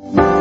Дорогие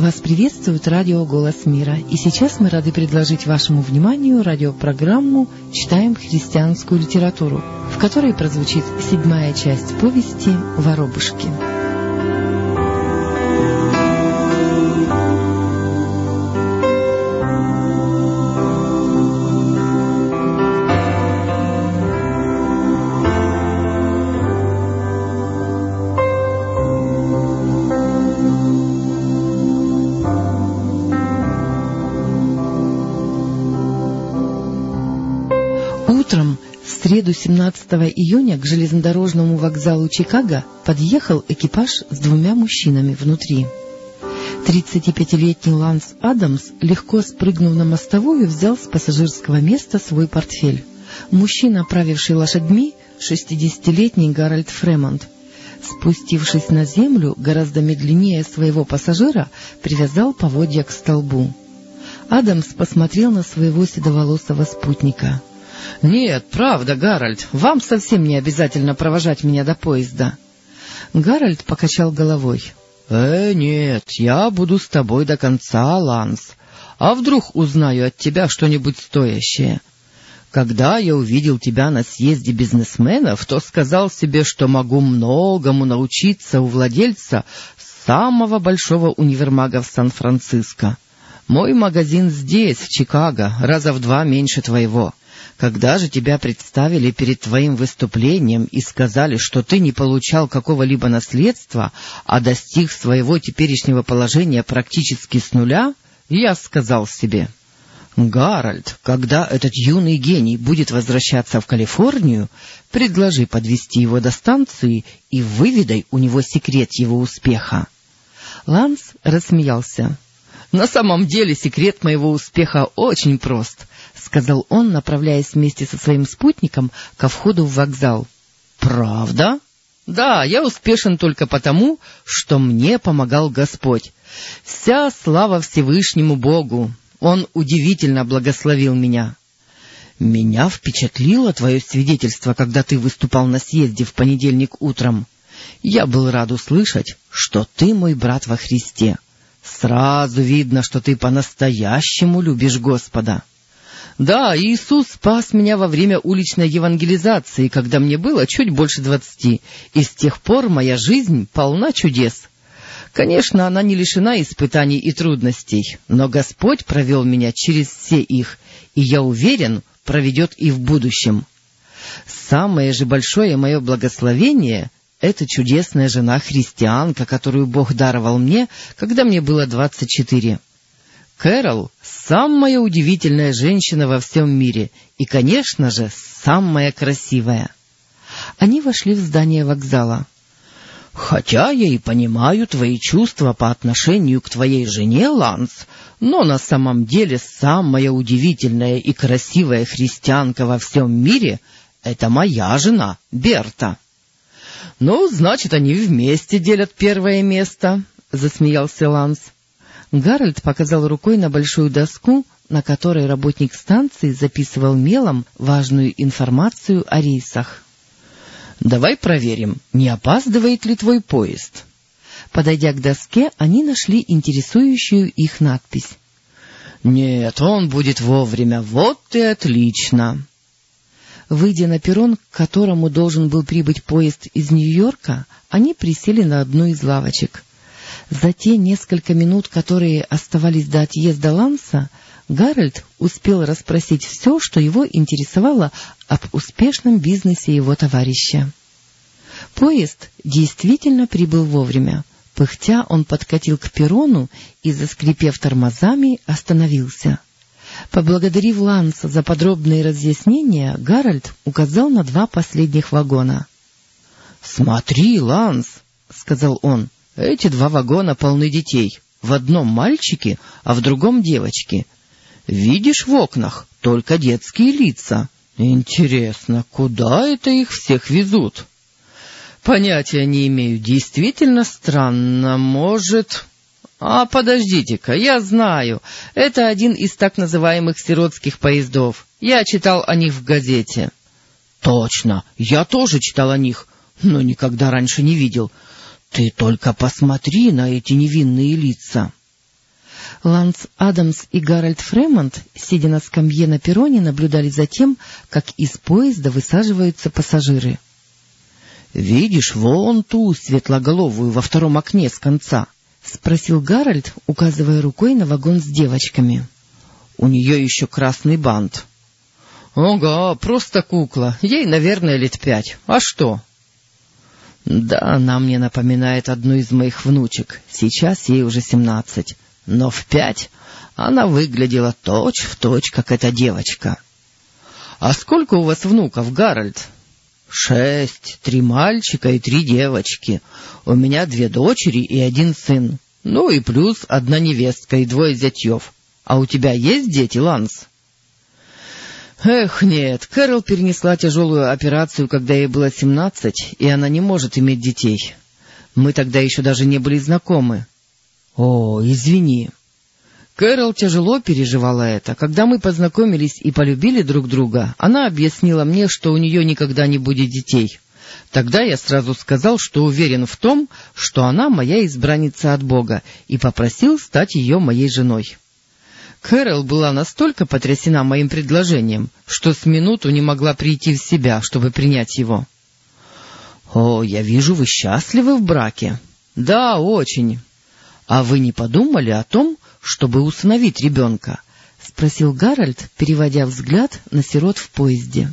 вас приветствует радио «Голос мира». И сейчас мы рады предложить вашему вниманию радиопрограмму «Читаем христианскую литературу», в которой прозвучит седьмая часть повести «Воробушки». Среду 17 июня к железнодорожному вокзалу Чикаго подъехал экипаж с двумя мужчинами внутри. 35-летний Ланс Адамс, легко спрыгнув на мостовую, взял с пассажирского места свой портфель. Мужчина, правивший лошадьми, 60-летний Гарольд Фремонт. Спустившись на землю, гораздо медленнее своего пассажира, привязал поводья к столбу. Адамс посмотрел на своего седоволосого спутника. — Нет, правда, Гарольд, вам совсем не обязательно провожать меня до поезда. Гарольд покачал головой. — Э, нет, я буду с тобой до конца, Ланс. А вдруг узнаю от тебя что-нибудь стоящее? Когда я увидел тебя на съезде бизнесменов, то сказал себе, что могу многому научиться у владельца самого большого универмага в Сан-Франциско. Мой магазин здесь, в Чикаго, раза в два меньше твоего. Когда же тебя представили перед твоим выступлением и сказали, что ты не получал какого-либо наследства, а достиг своего теперешнего положения практически с нуля, я сказал себе, «Гарольд, когда этот юный гений будет возвращаться в Калифорнию, предложи подвести его до станции и выведай у него секрет его успеха». Ланс рассмеялся. «На самом деле секрет моего успеха очень прост сказал он, направляясь вместе со своим спутником ко входу в вокзал. — Правда? — Да, я успешен только потому, что мне помогал Господь. Вся слава Всевышнему Богу! Он удивительно благословил меня. Меня впечатлило твое свидетельство, когда ты выступал на съезде в понедельник утром. Я был рад услышать, что ты мой брат во Христе. Сразу видно, что ты по-настоящему любишь Господа. Да, Иисус спас меня во время уличной евангелизации, когда мне было чуть больше двадцати, и с тех пор моя жизнь полна чудес. Конечно, она не лишена испытаний и трудностей, но Господь провел меня через все их, и, я уверен, проведет и в будущем. Самое же большое мое благословение — это чудесная жена-христианка, которую Бог даровал мне, когда мне было двадцать четыре. Кэрол — самая удивительная женщина во всем мире и, конечно же, самая красивая. Они вошли в здание вокзала. — Хотя я и понимаю твои чувства по отношению к твоей жене, Ланс, но на самом деле самая удивительная и красивая христианка во всем мире — это моя жена, Берта. — Ну, значит, они вместе делят первое место, — засмеялся Ланс. — Гарольд показал рукой на большую доску, на которой работник станции записывал мелом важную информацию о рейсах. — Давай проверим, не опаздывает ли твой поезд. Подойдя к доске, они нашли интересующую их надпись. — Нет, он будет вовремя, вот и отлично. Выйдя на перрон, к которому должен был прибыть поезд из Нью-Йорка, они присели на одну из лавочек — за те несколько минут, которые оставались до отъезда Ланса, Гарольд успел расспросить все, что его интересовало об успешном бизнесе его товарища. Поезд действительно прибыл вовремя. Пыхтя он подкатил к перрону и, заскрипев тормозами, остановился. Поблагодарив Ланса за подробные разъяснения, Гарольд указал на два последних вагона. — Смотри, Ланс, — сказал он, эти два вагона полны детей. В одном мальчики, а в другом девочки. Видишь в окнах только детские лица. Интересно, куда это их всех везут? Понятия не имею. Действительно странно. Может... А, подождите-ка, я знаю. Это один из так называемых сиротских поездов. Я читал о них в газете. Точно, я тоже читал о них, но никогда раньше не видел. Ты только посмотри на эти невинные лица. Ланс Адамс и Гарольд Фремонт, сидя на скамье на перроне, наблюдали за тем, как из поезда высаживаются пассажиры. — Видишь вон ту светлоголовую во втором окне с конца? — спросил Гарольд, указывая рукой на вагон с девочками. — У нее еще красный бант. — Ого, просто кукла. Ей, наверное, лет пять. А что? — Да, она мне напоминает одну из моих внучек. Сейчас ей уже семнадцать но в пять она выглядела точь-в-точь, как эта девочка. — А сколько у вас внуков, Гарольд? — Шесть, три мальчика и три девочки. У меня две дочери и один сын. Ну и плюс одна невестка и двое зятьев. А у тебя есть дети, Ланс? — Эх, нет, Кэрол перенесла тяжелую операцию, когда ей было семнадцать, и она не может иметь детей. Мы тогда еще даже не были знакомы. О, извини. Кэрол тяжело переживала это. Когда мы познакомились и полюбили друг друга, она объяснила мне, что у нее никогда не будет детей. Тогда я сразу сказал, что уверен в том, что она моя избранница от Бога, и попросил стать ее моей женой. Кэрол была настолько потрясена моим предложением, что с минуту не могла прийти в себя, чтобы принять его. — О, я вижу, вы счастливы в браке. — Да, очень. «А вы не подумали о том, чтобы усыновить ребенка?» — спросил Гарольд, переводя взгляд на сирот в поезде.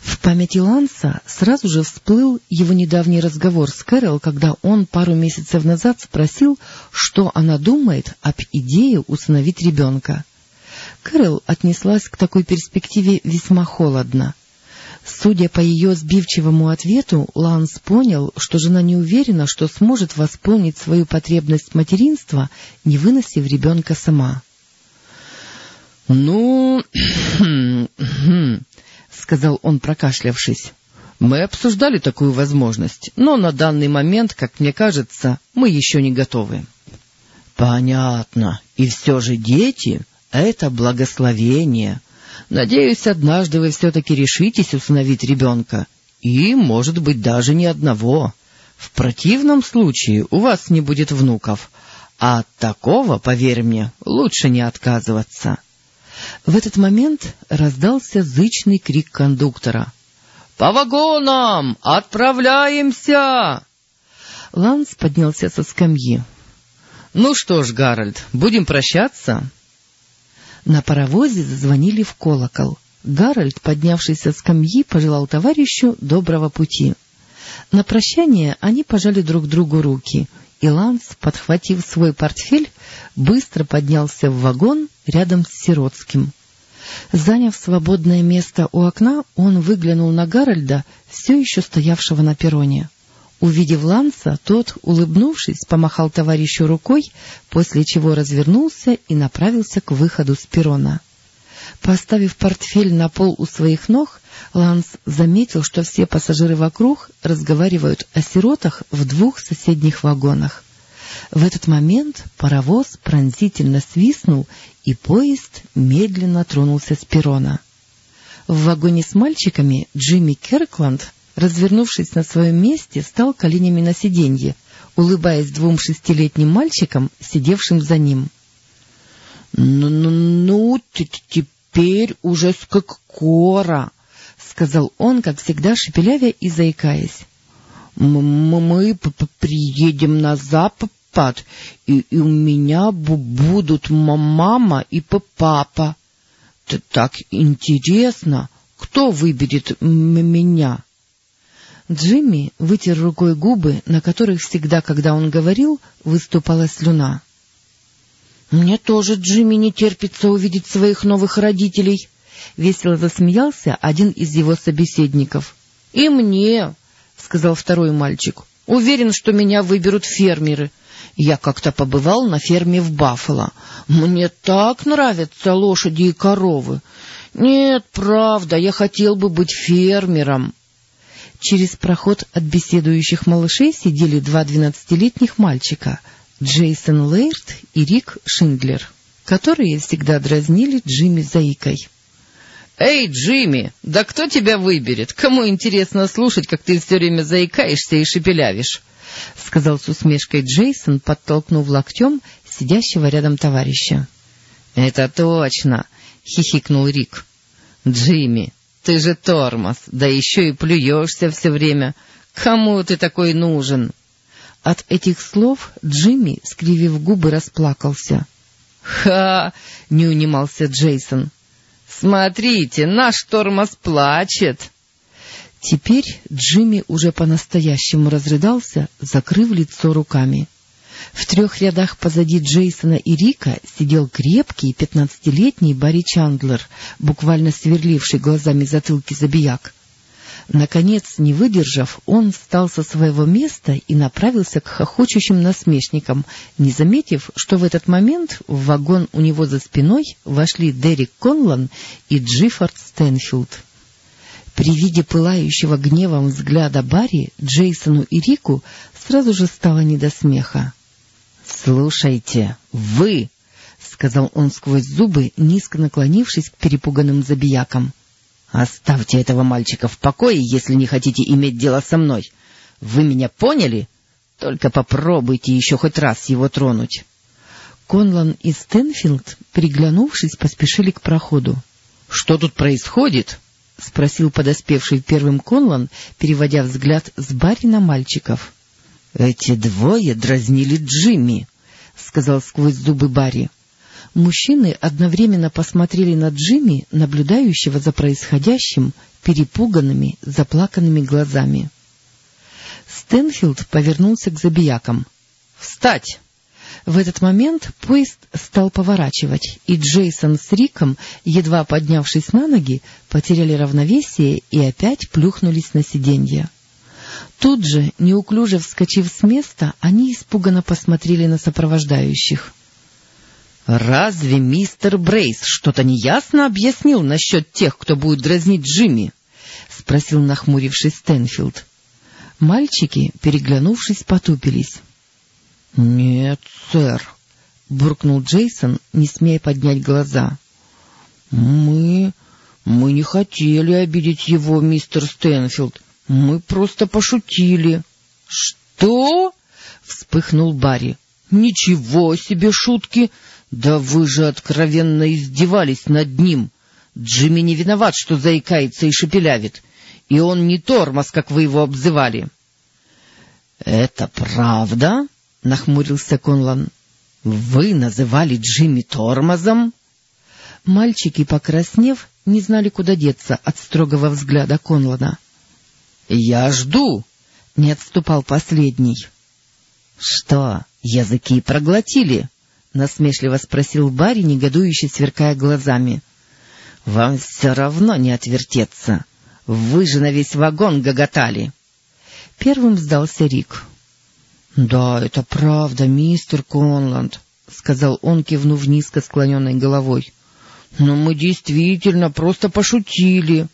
В памяти Ланса сразу же всплыл его недавний разговор с Кэрол, когда он пару месяцев назад спросил, что она думает об идее усыновить ребенка. Кэрол отнеслась к такой перспективе весьма холодно. Судя по ее сбивчивому ответу, Ланс понял, что жена не уверена, что сможет восполнить свою потребность материнства, не выносив ребенка сама. — Ну, — сказал он, прокашлявшись, — мы обсуждали такую возможность, но на данный момент, как мне кажется, мы еще не готовы. — Понятно. И все же дети — это благословение, Надеюсь, однажды вы все-таки решитесь усыновить ребенка. И, может быть, даже не одного. В противном случае у вас не будет внуков. А от такого, поверь мне, лучше не отказываться. В этот момент раздался зычный крик кондуктора. — По вагонам! Отправляемся! Ланс поднялся со скамьи. — Ну что ж, Гарольд, будем прощаться? — на паровозе зазвонили в колокол. Гарольд, поднявшийся с скамьи, пожелал товарищу доброго пути. На прощание они пожали друг другу руки, и Ланс, подхватив свой портфель, быстро поднялся в вагон рядом с Сиротским. Заняв свободное место у окна, он выглянул на Гарольда, все еще стоявшего на перроне. Увидев Ланса, тот, улыбнувшись, помахал товарищу рукой, после чего развернулся и направился к выходу с перрона. Поставив портфель на пол у своих ног, Ланс заметил, что все пассажиры вокруг разговаривают о сиротах в двух соседних вагонах. В этот момент паровоз пронзительно свистнул, и поезд медленно тронулся с перрона. В вагоне с мальчиками Джимми Керкланд развернувшись на своем месте, стал коленями на сиденье, улыбаясь двум шестилетним мальчикам, сидевшим за ним. «Ну, ну, ну теперь уже скоро», — сказал он, как всегда шепелявя и заикаясь. «Мы приедем на запад, и, и у меня будут мама и папа. Так интересно, кто выберет меня?» Джимми вытер рукой губы, на которых всегда, когда он говорил, выступала слюна. — Мне тоже, Джимми, не терпится увидеть своих новых родителей, — весело засмеялся один из его собеседников. — И мне, — сказал второй мальчик. — Уверен, что меня выберут фермеры. Я как-то побывал на ферме в Баффало. Мне так нравятся лошади и коровы. Нет, правда, я хотел бы быть фермером. Через проход от беседующих малышей сидели два двенадцатилетних мальчика — Джейсон Лейрт и Рик Шиндлер, которые всегда дразнили Джимми заикой. — Эй, Джимми, да кто тебя выберет? Кому интересно слушать, как ты все время заикаешься и шепелявишь? — сказал с усмешкой Джейсон, подтолкнув локтем сидящего рядом товарища. — Это точно! — хихикнул Рик. — Джимми, ты же тормоз, да еще и плюешься все время. Кому ты такой нужен? От этих слов Джимми, скривив губы, расплакался. — Ха! — не унимался Джейсон. — Смотрите, наш тормоз плачет! Теперь Джимми уже по-настоящему разрыдался, закрыв лицо руками. В трех рядах позади Джейсона и Рика сидел крепкий пятнадцатилетний Барри Чандлер, буквально сверливший глазами затылки забияк. Наконец, не выдержав, он встал со своего места и направился к хохочущим насмешникам, не заметив, что в этот момент в вагон у него за спиной вошли Дерек Конлан и Джиффорд Стэнфилд. При виде пылающего гневом взгляда Барри, Джейсону и Рику сразу же стало не до смеха. — Слушайте, вы! — сказал он сквозь зубы, низко наклонившись к перепуганным забиякам. — Оставьте этого мальчика в покое, если не хотите иметь дело со мной. Вы меня поняли? Только попробуйте еще хоть раз его тронуть. Конлан и Стэнфилд, приглянувшись, поспешили к проходу. — Что тут происходит? — спросил подоспевший первым Конлан, переводя взгляд с Барри на мальчиков. — Эти двое дразнили Джимми, — сказал сквозь зубы Барри. Мужчины одновременно посмотрели на Джимми, наблюдающего за происходящим, перепуганными, заплаканными глазами. Стэнфилд повернулся к забиякам. — Встать! В этот момент поезд стал поворачивать, и Джейсон с Риком, едва поднявшись на ноги, потеряли равновесие и опять плюхнулись на сиденье. Тут же, неуклюже вскочив с места, они испуганно посмотрели на сопровождающих. — Разве мистер Брейс что-то неясно объяснил насчет тех, кто будет дразнить Джимми? — спросил нахмурившись Стэнфилд. Мальчики, переглянувшись, потупились. — Нет, сэр, — буркнул Джейсон, не смея поднять глаза. — Мы... мы не хотели обидеть его, мистер Стэнфилд. Мы просто пошутили. — Что? — вспыхнул Барри. — Ничего себе шутки! Да вы же откровенно издевались над ним. Джимми не виноват, что заикается и шепелявит. И он не тормоз, как вы его обзывали. — Это правда? — нахмурился Конлан. — Вы называли Джимми тормозом? Мальчики, покраснев, не знали, куда деться от строгого взгляда Конлана. — Я жду! — не отступал последний. — Что, языки проглотили? — насмешливо спросил Барри, негодующе сверкая глазами. — Вам все равно не отвертеться. Вы же на весь вагон гоготали. Первым сдался Рик. — Да, это правда, мистер Конланд, — сказал он, кивнув низко склоненной головой. — Но мы действительно просто пошутили.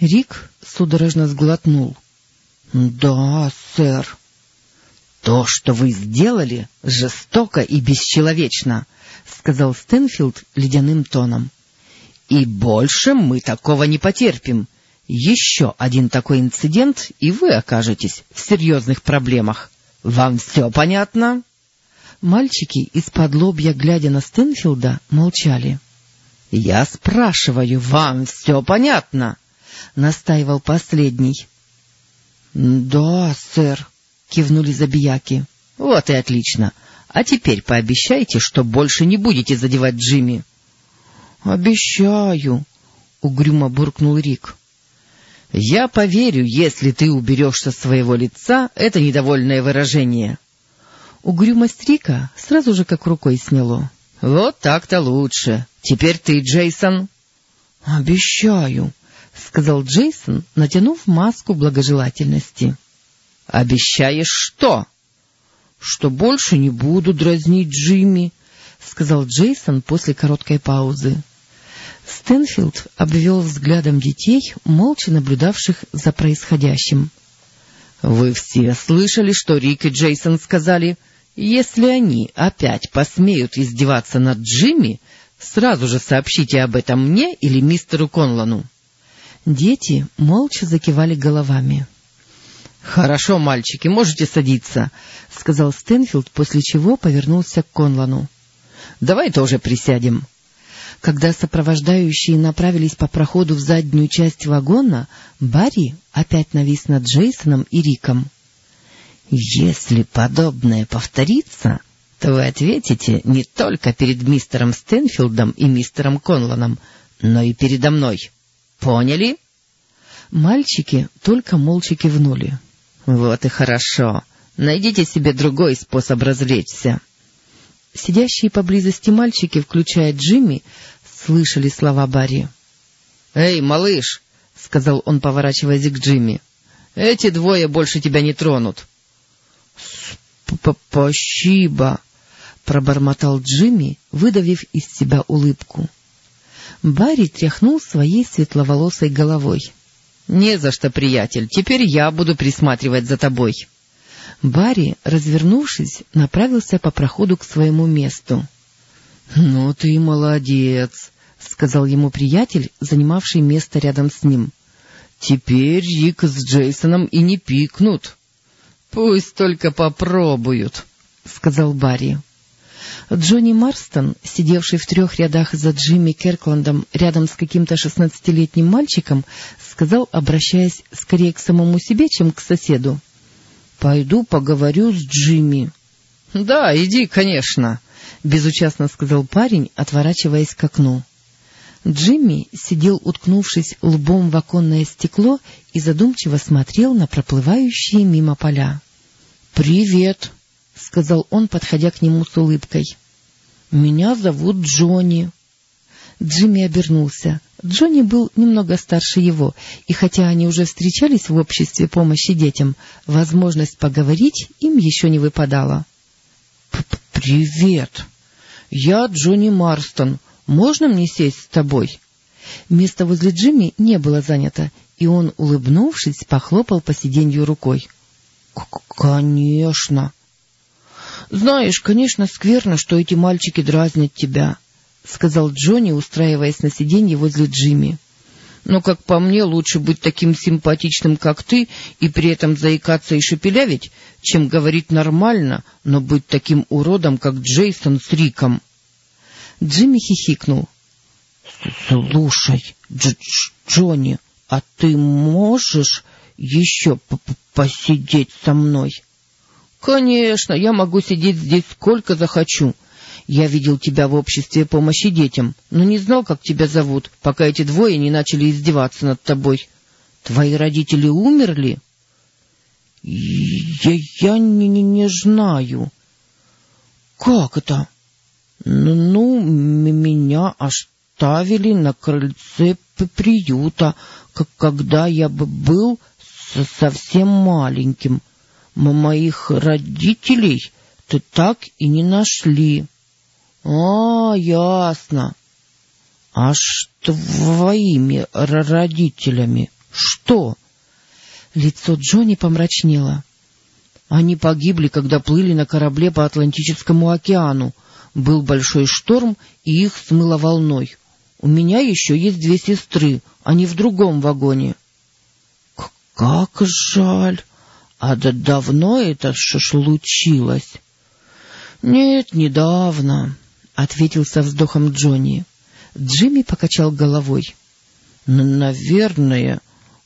Рик судорожно сглотнул. — Да, сэр. — То, что вы сделали, жестоко и бесчеловечно, — сказал Стэнфилд ледяным тоном. — И больше мы такого не потерпим. Еще один такой инцидент, и вы окажетесь в серьезных проблемах. Вам все понятно? Мальчики, из-под лобья, глядя на Стэнфилда, молчали. — Я спрашиваю, вам все понятно? — настаивал последний. — Да, сэр, — кивнули забияки. — Вот и отлично. А теперь пообещайте, что больше не будете задевать Джимми. — Обещаю, — угрюмо буркнул Рик. Я поверю, если ты уберешь со своего лица это недовольное выражение. Угрюмость Рика сразу же как рукой сняло. — Вот так-то лучше. Теперь ты, Джейсон. — Обещаю, — сказал Джейсон, натянув маску благожелательности. — Обещаешь что? что больше не буду дразнить Джимми, — сказал Джейсон после короткой паузы. Стэнфилд обвел взглядом детей, молча наблюдавших за происходящим. — Вы все слышали, что Рик и Джейсон сказали? Если они опять посмеют издеваться над Джимми, сразу же сообщите об этом мне или мистеру Конлану. Дети молча закивали головами. — Хорошо, мальчики, можете садиться, — сказал Стэнфилд, после чего повернулся к Конлану. — Давай тоже присядем. Когда сопровождающие направились по проходу в заднюю часть вагона, Барри опять навис над Джейсоном и Риком. — Если подобное повторится, то вы ответите не только перед мистером Стэнфилдом и мистером Конланом, но и передо мной. — Поняли? Мальчики только молча кивнули. — Вот и хорошо. Найдите себе другой способ развлечься. Сидящие поблизости мальчики, включая Джимми, слышали слова Барри. — Эй, малыш! — сказал он, поворачиваясь к Джимми. — Эти двое больше тебя не тронут. — Спасибо! — пробормотал Джимми, выдавив из себя улыбку. Барри тряхнул своей светловолосой головой. — Не за что, приятель, теперь я буду присматривать за тобой. Барри, развернувшись, направился по проходу к своему месту. — Ну ты молодец, — сказал ему приятель, занимавший место рядом с ним. — Теперь Рик с Джейсоном и не пикнут. — Пусть только попробуют, — сказал Барри. Джонни Марстон, сидевший в трех рядах за Джимми Керкландом рядом с каким-то шестнадцатилетним мальчиком, сказал, обращаясь скорее к самому себе, чем к соседу. — Пойду поговорю с Джимми. — Да, иди, конечно, — безучастно сказал парень, отворачиваясь к окну. Джимми сидел, уткнувшись лбом в оконное стекло, и задумчиво смотрел на проплывающие мимо поля. — Привет! — сказал он, подходя к нему с улыбкой. — Меня зовут Джонни. Джимми обернулся. Джонни был немного старше его, и хотя они уже встречались в обществе помощи детям, возможность поговорить им еще не выпадала. — Привет! Я Джонни Марстон. Можно мне сесть с тобой? Место возле Джимми не было занято, и он, улыбнувшись, похлопал по сиденью рукой. — Конечно! — Знаешь, конечно, скверно, что эти мальчики дразнят тебя, — сказал Джонни, устраиваясь на сиденье возле Джимми. — Но, как по мне, лучше быть таким симпатичным, как ты, и при этом заикаться и шепелявить, чем говорить нормально, но быть таким уродом, как Джейсон с Риком. Джимми хихикнул. — Слушай, Дж -дж Джонни, а ты можешь еще посидеть со мной? — Конечно, я могу сидеть здесь сколько захочу. Я видел тебя в обществе помощи детям, но не знал, как тебя зовут, пока эти двое не начали издеваться над тобой. Твои родители умерли? Я, я не, не, не знаю. Как это? Ну, ну меня оставили на крыльце приюта, как когда я был совсем маленьким моих родителей ты так и не нашли. — А, ясно. — А с твоими родителями что? Лицо Джонни помрачнело. Они погибли, когда плыли на корабле по Атлантическому океану. Был большой шторм, и их смыло волной. У меня еще есть две сестры, они в другом вагоне. — Как жаль! А да давно это случилось? — Нет, недавно, — ответил со вздохом Джонни. Джимми покачал головой. — Наверное,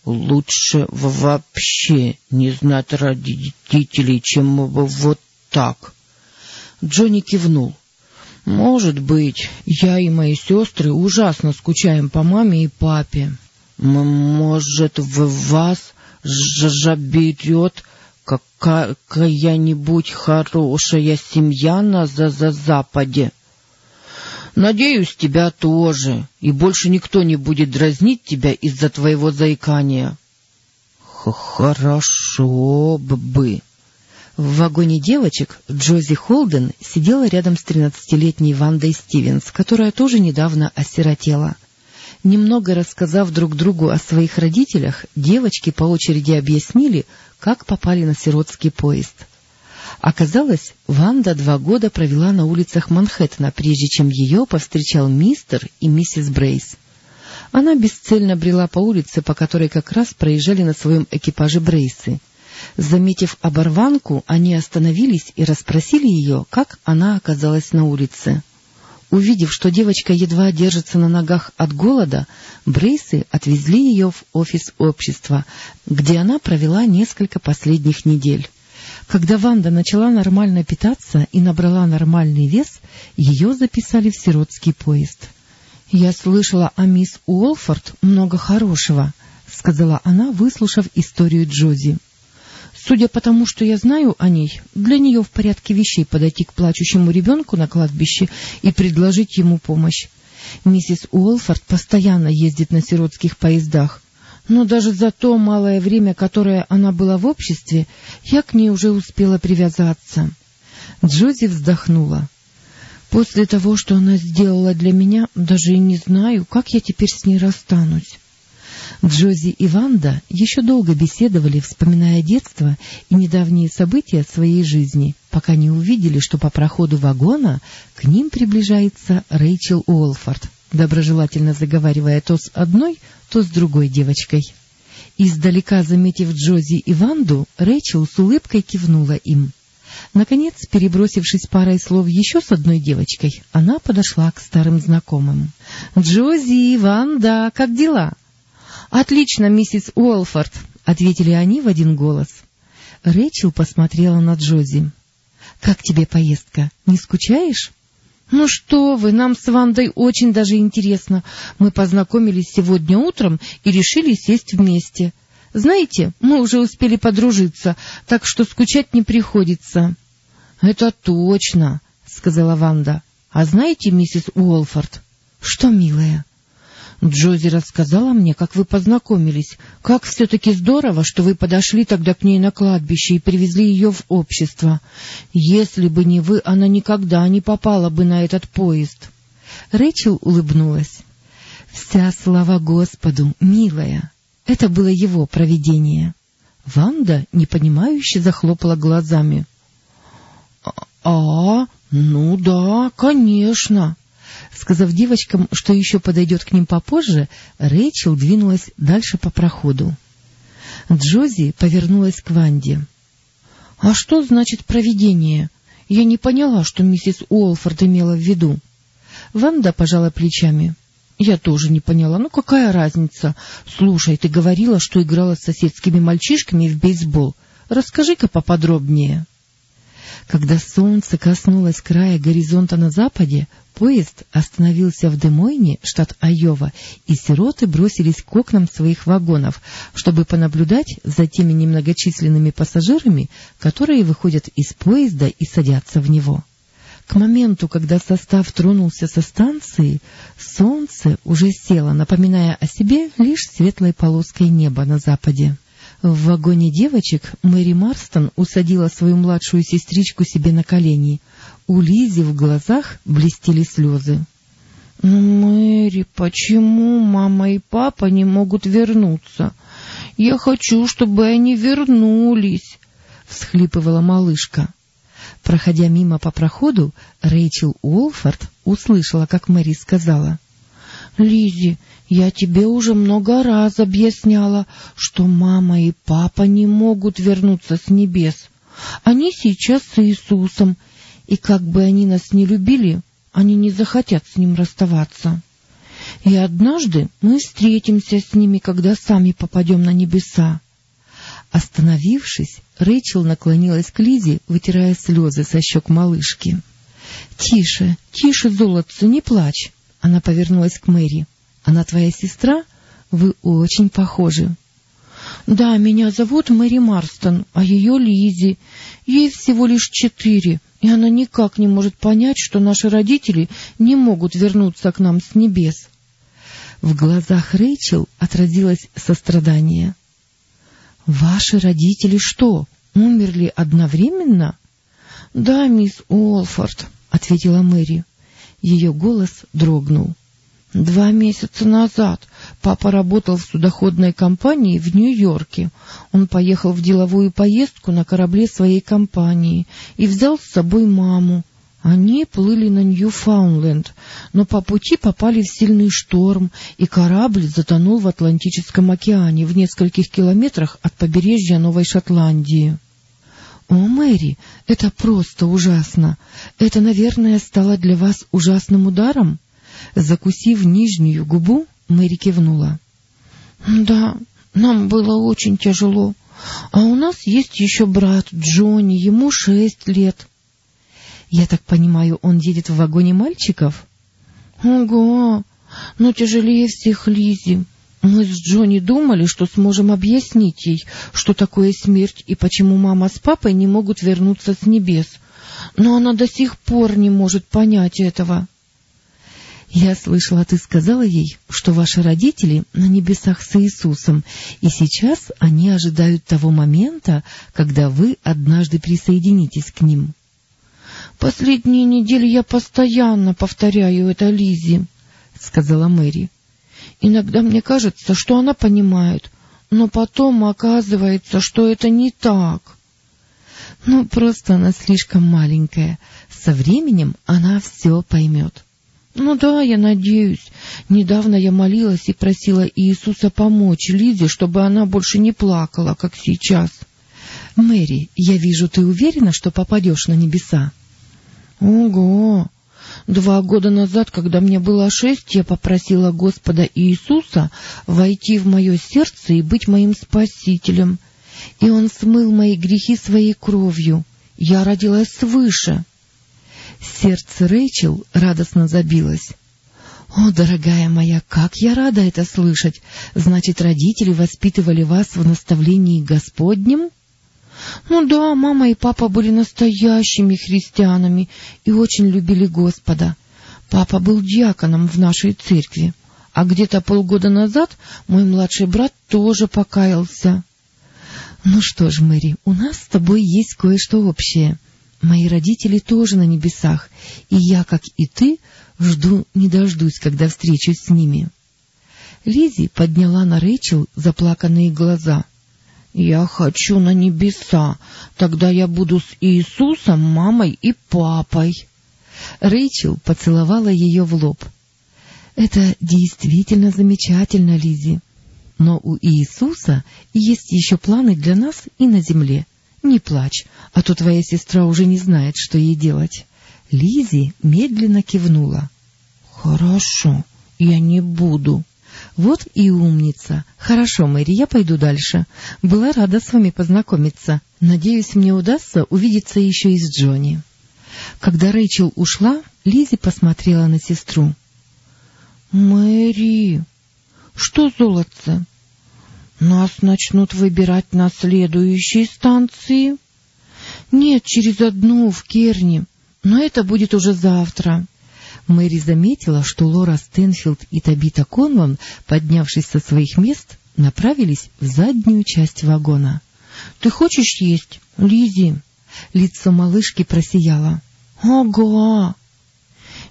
лучше вообще не знать родителей, чем вот так. Джонни кивнул. — Может быть, я и мои сестры ужасно скучаем по маме и папе. — Может, в вас заберет какая-нибудь хорошая семья на за западе. Надеюсь, тебя тоже, и больше никто не будет дразнить тебя из-за твоего заикания. — Хорошо бы. В вагоне девочек Джози Холден сидела рядом с тринадцатилетней Вандой Стивенс, которая тоже недавно осиротела. Немного рассказав друг другу о своих родителях, девочки по очереди объяснили, как попали на сиротский поезд. Оказалось, Ванда два года провела на улицах Манхэттена, прежде чем ее повстречал мистер и миссис Брейс. Она бесцельно брела по улице, по которой как раз проезжали на своем экипаже Брейсы. Заметив оборванку, они остановились и расспросили ее, как она оказалась на улице. Увидев, что девочка едва держится на ногах от голода, Брейсы отвезли ее в офис общества, где она провела несколько последних недель. Когда Ванда начала нормально питаться и набрала нормальный вес, ее записали в сиротский поезд. — Я слышала о мисс Уолфорд много хорошего, — сказала она, выслушав историю Джози. Судя по тому, что я знаю о ней, для нее в порядке вещей подойти к плачущему ребенку на кладбище и предложить ему помощь. Миссис Уолфорд постоянно ездит на сиротских поездах, но даже за то малое время, которое она была в обществе, я к ней уже успела привязаться. Джози вздохнула. После того, что она сделала для меня, даже и не знаю, как я теперь с ней расстанусь. Джози и Ванда еще долго беседовали, вспоминая детство и недавние события своей жизни, пока не увидели, что по проходу вагона к ним приближается Рэйчел Уолфорд, доброжелательно заговаривая то с одной, то с другой девочкой. Издалека заметив Джози и Ванду, Рэйчел с улыбкой кивнула им. Наконец, перебросившись парой слов еще с одной девочкой, она подошла к старым знакомым. — Джози, Ванда, как дела? — Отлично, миссис Уолфорд, — ответили они в один голос. Рэйчел посмотрела на Джози. — Как тебе поездка? Не скучаешь? — Ну что вы, нам с Вандой очень даже интересно. Мы познакомились сегодня утром и решили сесть вместе. Знаете, мы уже успели подружиться, так что скучать не приходится. — Это точно, — сказала Ванда. — А знаете, миссис Уолфорд? — Что, милая? Джози рассказала мне, как вы познакомились. Как все-таки здорово, что вы подошли тогда к ней на кладбище и привезли ее в общество. Если бы не вы, она никогда не попала бы на этот поезд. Рэйчел улыбнулась. Вся слава Господу, милая. Это было его провидение. Ванда непонимающе захлопала глазами. — А, ну да, конечно. Сказав девочкам, что еще подойдет к ним попозже, Рэйчел двинулась дальше по проходу. Джози повернулась к Ванде. — А что значит провидение? Я не поняла, что миссис Уолфорд имела в виду. Ванда пожала плечами. — Я тоже не поняла. Ну, какая разница? Слушай, ты говорила, что играла с соседскими мальчишками в бейсбол. Расскажи-ка поподробнее. Когда солнце коснулось края горизонта на западе, поезд остановился в Демойне, штат Айова, и сироты бросились к окнам своих вагонов, чтобы понаблюдать за теми немногочисленными пассажирами, которые выходят из поезда и садятся в него. К моменту, когда состав тронулся со станции, солнце уже село, напоминая о себе лишь светлой полоской неба на западе. В вагоне девочек Мэри Марстон усадила свою младшую сестричку себе на колени. У Лизи в глазах блестели слезы. — Ну, Мэри, почему мама и папа не могут вернуться? Я хочу, чтобы они вернулись, — всхлипывала малышка. Проходя мимо по проходу, Рэйчел Уолфорд услышала, как Мэри сказала. — Лизи, я тебе уже много раз объясняла, что мама и папа не могут вернуться с небес. Они сейчас с Иисусом, и как бы они нас не любили, они не захотят с ним расставаться. И однажды мы встретимся с ними, когда сами попадем на небеса. Остановившись, Рэйчел наклонилась к Лизе, вытирая слезы со щек малышки. — Тише, тише, золотце, не плачь! Она повернулась к Мэри. Она твоя сестра? Вы очень похожи. — Да, меня зовут Мэри Марстон, а ее Лизи. Ей всего лишь четыре, и она никак не может понять, что наши родители не могут вернуться к нам с небес. В глазах Рэйчел отразилось сострадание. — Ваши родители что, умерли одновременно? — Да, мисс Уолфорд, — ответила Мэри. Ее голос дрогнул. Два месяца назад папа работал в судоходной компании в Нью-Йорке. Он поехал в деловую поездку на корабле своей компании и взял с собой маму. Они плыли на Ньюфаундленд, но по пути попали в сильный шторм, и корабль затонул в Атлантическом океане в нескольких километрах от побережья Новой Шотландии. «О, Мэри, это просто ужасно! Это, наверное, стало для вас ужасным ударом?» Закусив нижнюю губу, Мэри кивнула. — Да, нам было очень тяжело. А у нас есть еще брат Джонни, ему шесть лет. — Я так понимаю, он едет в вагоне мальчиков? — Ого! Но тяжелее всех Лизи. Мы с Джонни думали, что сможем объяснить ей, что такое смерть и почему мама с папой не могут вернуться с небес. Но она до сих пор не может понять этого. — я слышала, ты сказала ей, что ваши родители на небесах с Иисусом, и сейчас они ожидают того момента, когда вы однажды присоединитесь к ним. Последние недели я постоянно повторяю это Лизе, сказала Мэри. Иногда мне кажется, что она понимает, но потом оказывается, что это не так. Ну, просто она слишком маленькая. Со временем она все поймет. Ну да, я надеюсь. Недавно я молилась и просила Иисуса помочь Лизе, чтобы она больше не плакала, как сейчас. Мэри, я вижу, ты уверена, что попадешь на небеса? Ого! Два года назад, когда мне было шесть, я попросила Господа Иисуса войти в мое сердце и быть моим спасителем. И Он смыл мои грехи своей кровью. Я родилась свыше. Сердце Рэйчел радостно забилось. «О, дорогая моя, как я рада это слышать! Значит, родители воспитывали вас в наставлении Господнем?» «Ну да, мама и папа были настоящими христианами и очень любили Господа. Папа был диаконом в нашей церкви, а где-то полгода назад мой младший брат тоже покаялся». «Ну что ж, Мэри, у нас с тобой есть кое-что общее». Мои родители тоже на небесах, и я, как и ты, жду не дождусь, когда встречусь с ними. Лизи подняла на Рэйчел заплаканные глаза. — Я хочу на небеса, тогда я буду с Иисусом, мамой и папой. Рэйчел поцеловала ее в лоб. — Это действительно замечательно, Лизи. Но у Иисуса есть еще планы для нас и на земле. Не плачь, а то твоя сестра уже не знает, что ей делать. Лизи медленно кивнула. — Хорошо, я не буду. — Вот и умница. Хорошо, Мэри, я пойду дальше. Была рада с вами познакомиться. Надеюсь, мне удастся увидеться еще и с Джонни. Когда Рэйчел ушла, Лизи посмотрела на сестру. — Мэри, что, золотце, нас начнут выбирать на следующей станции? Нет, через одну, в Керни. Но это будет уже завтра. Мэри заметила, что Лора Стэнфилд и Табита Конлон, поднявшись со своих мест, направились в заднюю часть вагона. — Ты хочешь есть, Лизи? Лицо малышки просияло. — Ага!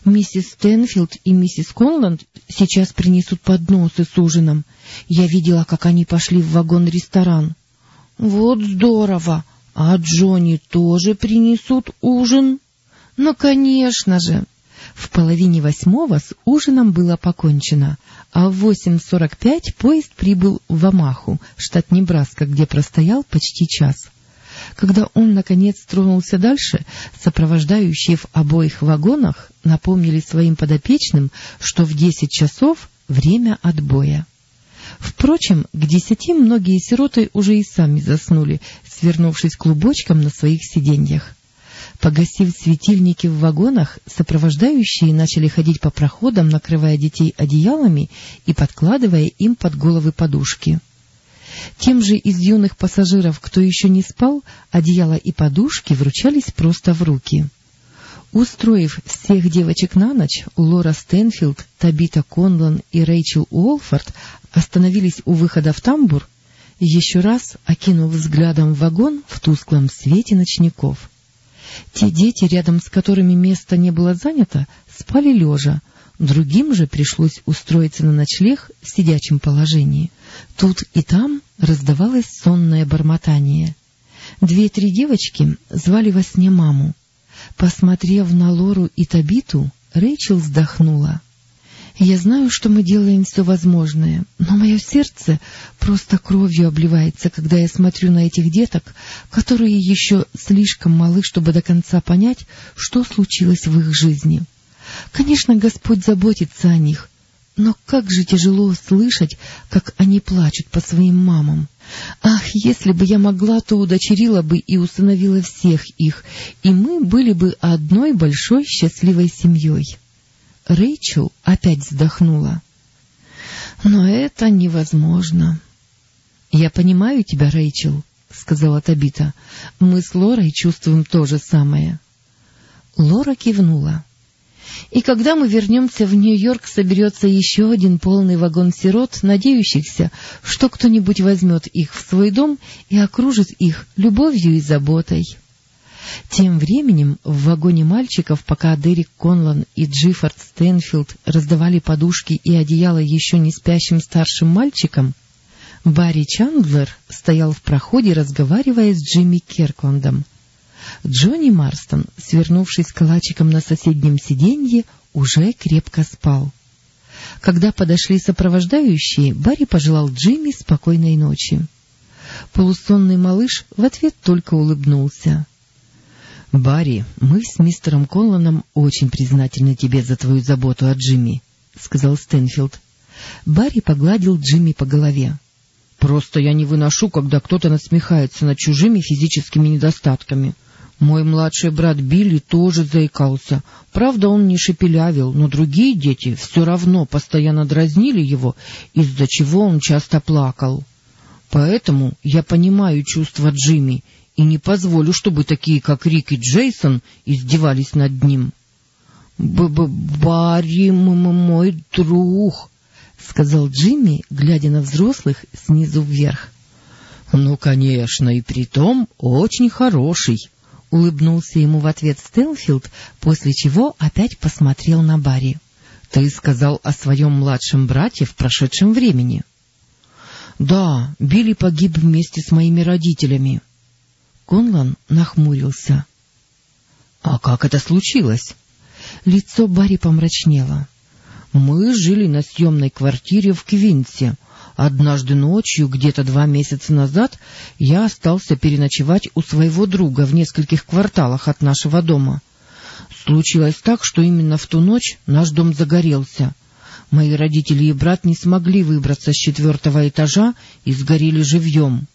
Миссис Стэнфилд и миссис Конланд сейчас принесут подносы с ужином. Я видела, как они пошли в вагон-ресторан. — Вот здорово! А Джонни тоже принесут ужин? — Ну, конечно же! В половине восьмого с ужином было покончено, а в 8.45 поезд прибыл в Амаху, штат Небраска, где простоял почти час. Когда он, наконец, тронулся дальше, сопровождающие в обоих вагонах напомнили своим подопечным, что в десять часов время отбоя. Впрочем, к десяти многие сироты уже и сами заснули, свернувшись клубочком на своих сиденьях. Погасив светильники в вагонах, сопровождающие начали ходить по проходам, накрывая детей одеялами и подкладывая им под головы подушки. Тем же из юных пассажиров, кто еще не спал, одеяла и подушки вручались просто в руки. Устроив всех девочек на ночь, Лора Стэнфилд, Табита Конлан и Рэйчел Уолфорд остановились у выхода в тамбур еще раз окинув взглядом вагон в тусклом свете ночников. Те дети, рядом с которыми место не было занято, спали лежа, другим же пришлось устроиться на ночлег в сидячем положении. Тут и там раздавалось сонное бормотание. Две-три девочки звали во сне маму. Посмотрев на Лору и Табиту, Рэйчел вздохнула. Я знаю, что мы делаем все возможное, но мое сердце просто кровью обливается, когда я смотрю на этих деток, которые еще слишком малы, чтобы до конца понять, что случилось в их жизни. Конечно, Господь заботится о них, но как же тяжело слышать, как они плачут по своим мамам. Ах, если бы я могла, то удочерила бы и усыновила всех их, и мы были бы одной большой счастливой семьей. Рэйчел опять вздохнула. — Но это невозможно. — Я понимаю тебя, Рэйчел, — сказала Табита. — Мы с Лорой чувствуем то же самое. Лора кивнула. — И когда мы вернемся в Нью-Йорк, соберется еще один полный вагон сирот, надеющихся, что кто-нибудь возьмет их в свой дом и окружит их любовью и заботой. Тем временем в вагоне мальчиков, пока Дерек Конлан и Джиффорд Стэнфилд раздавали подушки и одеяло еще не спящим старшим мальчикам, Барри Чандлер стоял в проходе, разговаривая с Джимми Керкландом. Джонни Марстон, свернувшись калачиком на соседнем сиденье, уже крепко спал. Когда подошли сопровождающие, Барри пожелал Джимми спокойной ночи. Полусонный малыш в ответ только улыбнулся. — Барри, мы с мистером Конланом очень признательны тебе за твою заботу о Джимми, — сказал Стэнфилд. Барри погладил Джимми по голове. — Просто я не выношу, когда кто-то насмехается над чужими физическими недостатками. Мой младший брат Билли тоже заикался. Правда, он не шепелявил, но другие дети все равно постоянно дразнили его, из-за чего он часто плакал. Поэтому я понимаю чувства Джимми и не позволю, чтобы такие, как Рик и Джейсон, издевались над ним. Б -б — Барри, мой друг, — сказал Джимми, глядя на взрослых снизу вверх. — Ну, конечно, и при том очень хороший, — улыбнулся ему в ответ Стелфилд, после чего опять посмотрел на Барри. — Ты сказал о своем младшем брате в прошедшем времени. — Да, Билли погиб вместе с моими родителями. Конлан нахмурился. — А как это случилось? Лицо Барри помрачнело. — Мы жили на съемной квартире в Квинсе. Однажды ночью, где-то два месяца назад, я остался переночевать у своего друга в нескольких кварталах от нашего дома. Случилось так, что именно в ту ночь наш дом загорелся. Мои родители и брат не смогли выбраться с четвертого этажа и сгорели живьем.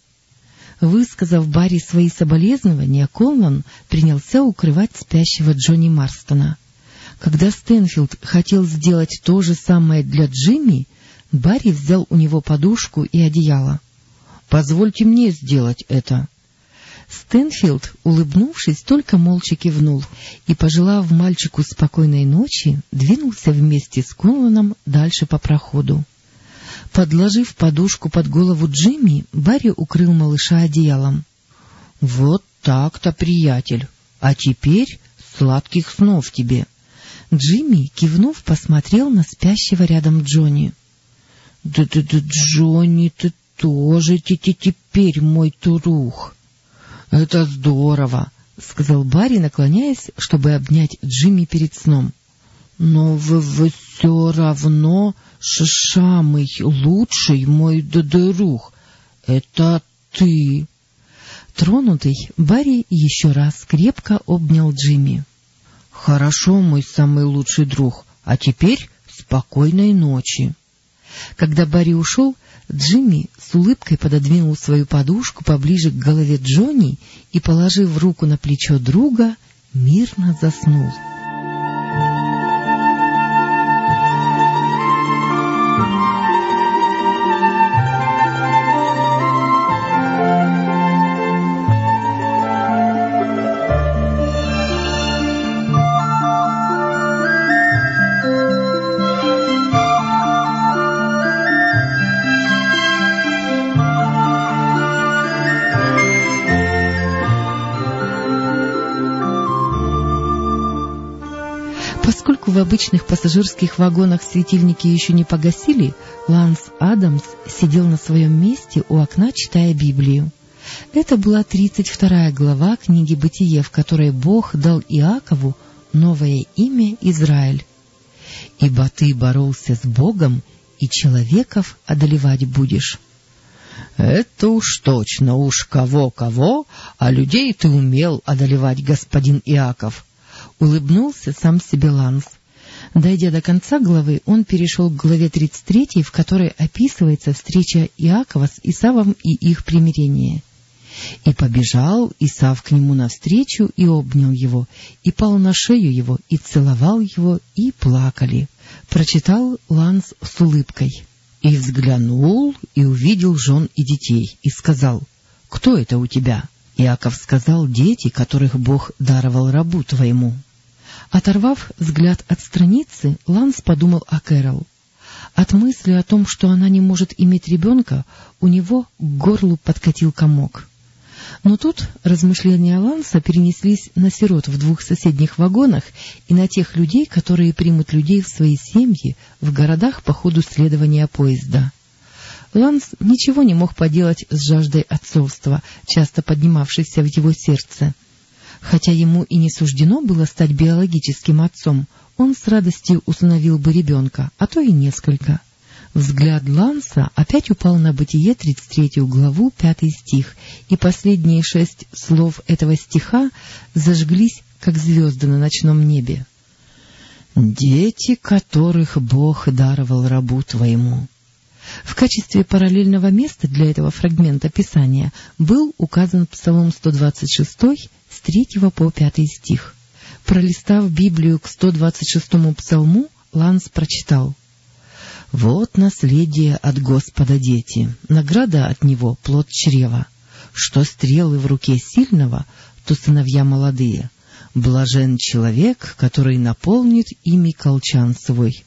Высказав Барри свои соболезнования, Колман принялся укрывать спящего Джонни Марстона. Когда Стэнфилд хотел сделать то же самое для Джимми, Барри взял у него подушку и одеяло. — Позвольте мне сделать это. Стэнфилд, улыбнувшись, только молча кивнул и, пожелав мальчику спокойной ночи, двинулся вместе с Конланом дальше по проходу. Подложив подушку под голову Джимми, Барри укрыл малыша одеялом. — Вот так-то, приятель. А теперь сладких снов тебе. Джимми, кивнув, посмотрел на спящего рядом Джонни. Да, — Да-да-да, Джонни, ты тоже т -т теперь мой турух. — Это здорово, — сказал Барри, наклоняясь, чтобы обнять Джимми перед сном. — Но вы, вы все равно самый лучший мой друг. Это ты. Тронутый, Барри еще раз крепко обнял Джимми. — Хорошо, мой самый лучший друг, а теперь спокойной ночи. Когда Барри ушел, Джимми с улыбкой пододвинул свою подушку поближе к голове Джонни и, положив руку на плечо друга, мирно заснул. В обычных пассажирских вагонах светильники еще не погасили, Ланс Адамс сидел на своем месте у окна, читая Библию. Это была 32 глава книги «Бытие», в которой Бог дал Иакову новое имя Израиль. «Ибо ты боролся с Богом, и человеков одолевать будешь». Это уж точно, уж кого-кого, а людей ты умел одолевать, господин Иаков. Улыбнулся сам себе Ланс. Дойдя до конца главы, он перешел к главе 33, в которой описывается встреча Иакова с Исавом и их примирение. И побежал Исав к нему навстречу и обнял его, и пал на шею его, и целовал его, и плакали. Прочитал Ланс с улыбкой. И взглянул, и увидел жен и детей, и сказал, «Кто это у тебя?» Иаков сказал, «Дети, которых Бог даровал рабу твоему». Оторвав взгляд от страницы, Ланс подумал о Кэрол. От мысли о том, что она не может иметь ребенка, у него к горлу подкатил комок. Но тут размышления Ланса перенеслись на сирот в двух соседних вагонах и на тех людей, которые примут людей в свои семьи в городах по ходу следования поезда. Ланс ничего не мог поделать с жаждой отцовства, часто поднимавшейся в его сердце. Хотя ему и не суждено было стать биологическим отцом, он с радостью усыновил бы ребенка, а то и несколько — Взгляд Ланса опять упал на Бытие 33 главу, 5 стих, и последние шесть слов этого стиха зажглись, как звезды на ночном небе. «Дети, которых Бог даровал рабу твоему». В качестве параллельного места для этого фрагмента Писания был указан Псалом 126 с 3 по 5 стих. Пролистав Библию к 126 псалму, Ланс прочитал — вот наследие от Господа дети, награда от Него — плод чрева. Что стрелы в руке сильного, то сыновья молодые. Блажен человек, который наполнит ими колчан свой.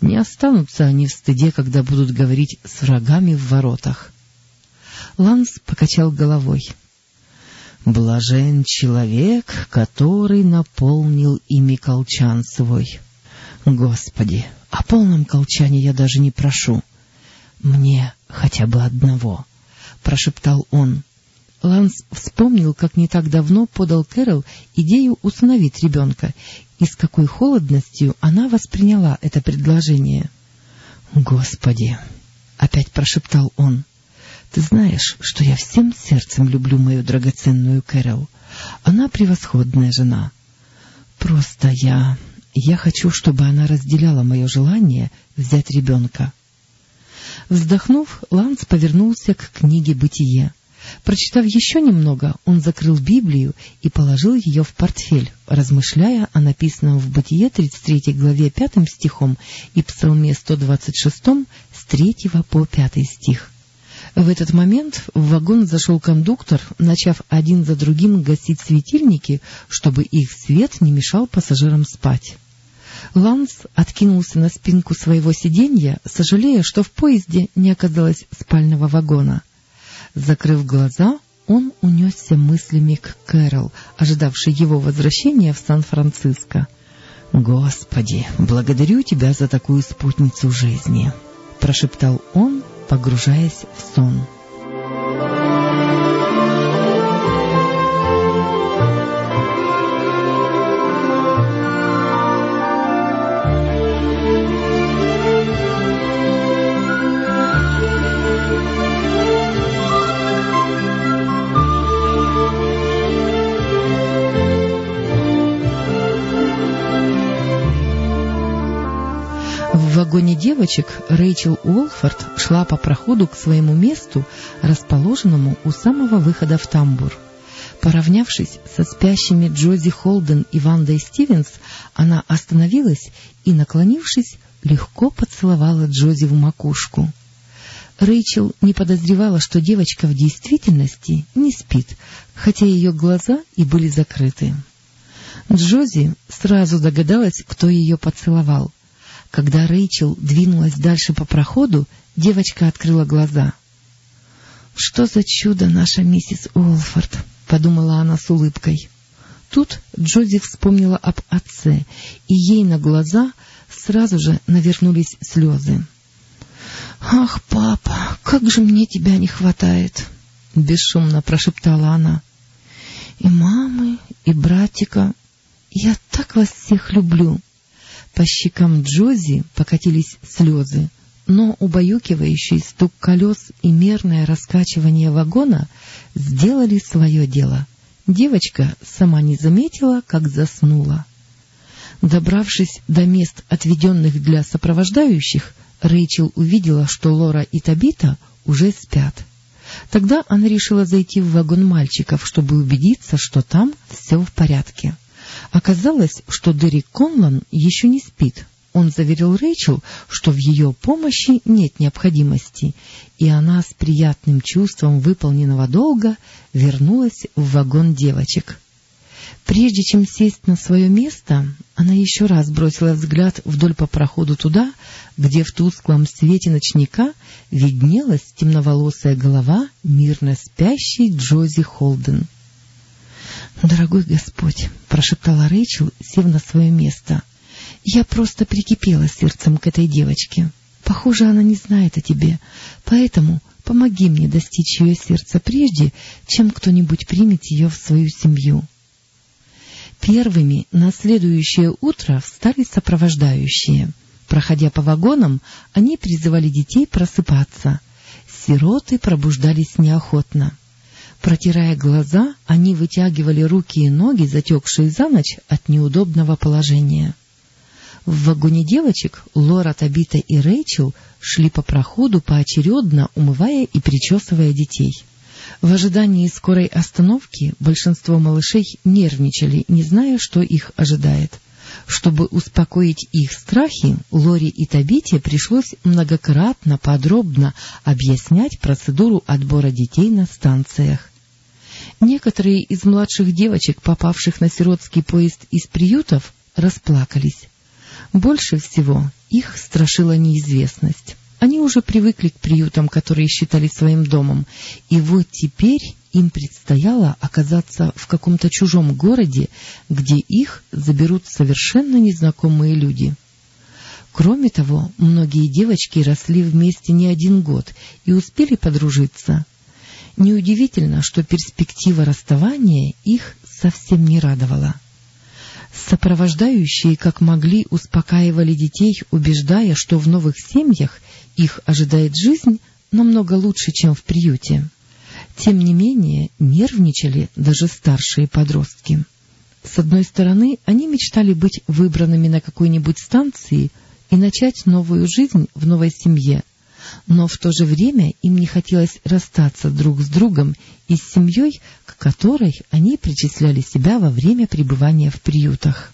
Не останутся они в стыде, когда будут говорить с врагами в воротах. Ланс покачал головой. Блажен человек, который наполнил ими колчан свой. Господи, о полном колчане я даже не прошу. Мне хотя бы одного, — прошептал он. Ланс вспомнил, как не так давно подал Кэрол идею усыновить ребенка, и с какой холодностью она восприняла это предложение. — Господи! — опять прошептал он. — Ты знаешь, что я всем сердцем люблю мою драгоценную Кэрол. Она превосходная жена. Просто я... Я хочу, чтобы она разделяла мое желание взять ребенка. Вздохнув, Ланс повернулся к книге «Бытие». Прочитав еще немного, он закрыл Библию и положил ее в портфель, размышляя о написанном в Бытие 33 главе 5 стихом и Псалме 126 с 3 по 5 стих. В этот момент в вагон зашел кондуктор, начав один за другим гасить светильники, чтобы их свет не мешал пассажирам спать. Ланс откинулся на спинку своего сиденья, сожалея, что в поезде не оказалось спального вагона. Закрыв глаза, он унесся мыслями к Кэрол, ожидавшей его возвращения в Сан-Франциско. «Господи, благодарю Тебя за такую спутницу жизни!» — прошептал он, погружаясь в сон. Девочек Рэйчел Уолфорд шла по проходу к своему месту, расположенному у самого выхода в тамбур. Поравнявшись со спящими Джози Холден и Вандой Стивенс, она остановилась и, наклонившись, легко поцеловала Джози в макушку. Рэйчел не подозревала, что девочка в действительности не спит, хотя ее глаза и были закрыты. Джози сразу догадалась, кто ее поцеловал — когда Рэйчел двинулась дальше по проходу, девочка открыла глаза. — Что за чудо наша миссис Уолфорд? — подумала она с улыбкой. Тут Джози вспомнила об отце, и ей на глаза сразу же навернулись слезы. — Ах, папа, как же мне тебя не хватает! — бесшумно прошептала она. — И мамы, и братика. Я так вас всех люблю. По щекам Джози покатились слезы, но убаюкивающий стук колес и мерное раскачивание вагона сделали свое дело. Девочка сама не заметила, как заснула. Добравшись до мест, отведенных для сопровождающих, Рэйчел увидела, что Лора и Табита уже спят. Тогда она решила зайти в вагон мальчиков, чтобы убедиться, что там все в порядке. Оказалось, что Дерек Конлан еще не спит. Он заверил Рэйчел, что в ее помощи нет необходимости, и она с приятным чувством выполненного долга вернулась в вагон девочек. Прежде чем сесть на свое место, она еще раз бросила взгляд вдоль по проходу туда, где в тусклом свете ночника виднелась темноволосая голова мирно спящей Джози Холден. «Дорогой Господь!» — прошептала Рэйчел, сев на свое место. «Я просто прикипела сердцем к этой девочке. Похоже, она не знает о тебе, поэтому помоги мне достичь ее сердца прежде, чем кто-нибудь примет ее в свою семью». Первыми на следующее утро встали сопровождающие. Проходя по вагонам, они призывали детей просыпаться. Сироты пробуждались неохотно. Протирая глаза, они вытягивали руки и ноги, затекшие за ночь от неудобного положения. В вагоне девочек Лора, Табита и Рэйчел шли по проходу поочередно, умывая и причесывая детей. В ожидании скорой остановки большинство малышей нервничали, не зная, что их ожидает. Чтобы успокоить их страхи, Лори и Табите пришлось многократно подробно объяснять процедуру отбора детей на станциях. Некоторые из младших девочек, попавших на сиротский поезд из приютов, расплакались. Больше всего их страшила неизвестность. Они уже привыкли к приютам, которые считали своим домом, и вот теперь им предстояло оказаться в каком-то чужом городе, где их заберут совершенно незнакомые люди. Кроме того, многие девочки росли вместе не один год и успели подружиться. Неудивительно, что перспектива расставания их совсем не радовала. Сопровождающие, как могли, успокаивали детей, убеждая, что в новых семьях их ожидает жизнь намного лучше, чем в приюте. Тем не менее, нервничали даже старшие подростки. С одной стороны, они мечтали быть выбранными на какой-нибудь станции и начать новую жизнь в новой семье, но в то же время им не хотелось расстаться друг с другом и с семьей, к которой они причисляли себя во время пребывания в приютах.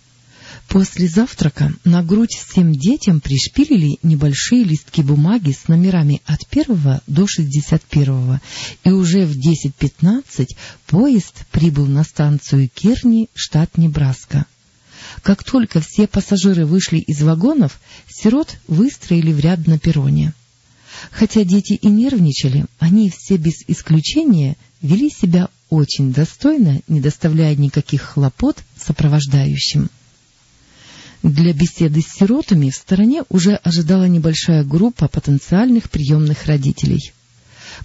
После завтрака на грудь всем детям пришпилили небольшие листки бумаги с номерами от первого до шестьдесят первого, и уже в десять пятнадцать поезд прибыл на станцию Керни, штат Небраска. Как только все пассажиры вышли из вагонов, сирот выстроили в ряд на перроне. Хотя дети и нервничали, они все без исключения вели себя очень достойно, не доставляя никаких хлопот сопровождающим. Для беседы с сиротами в стороне уже ожидала небольшая группа потенциальных приемных родителей.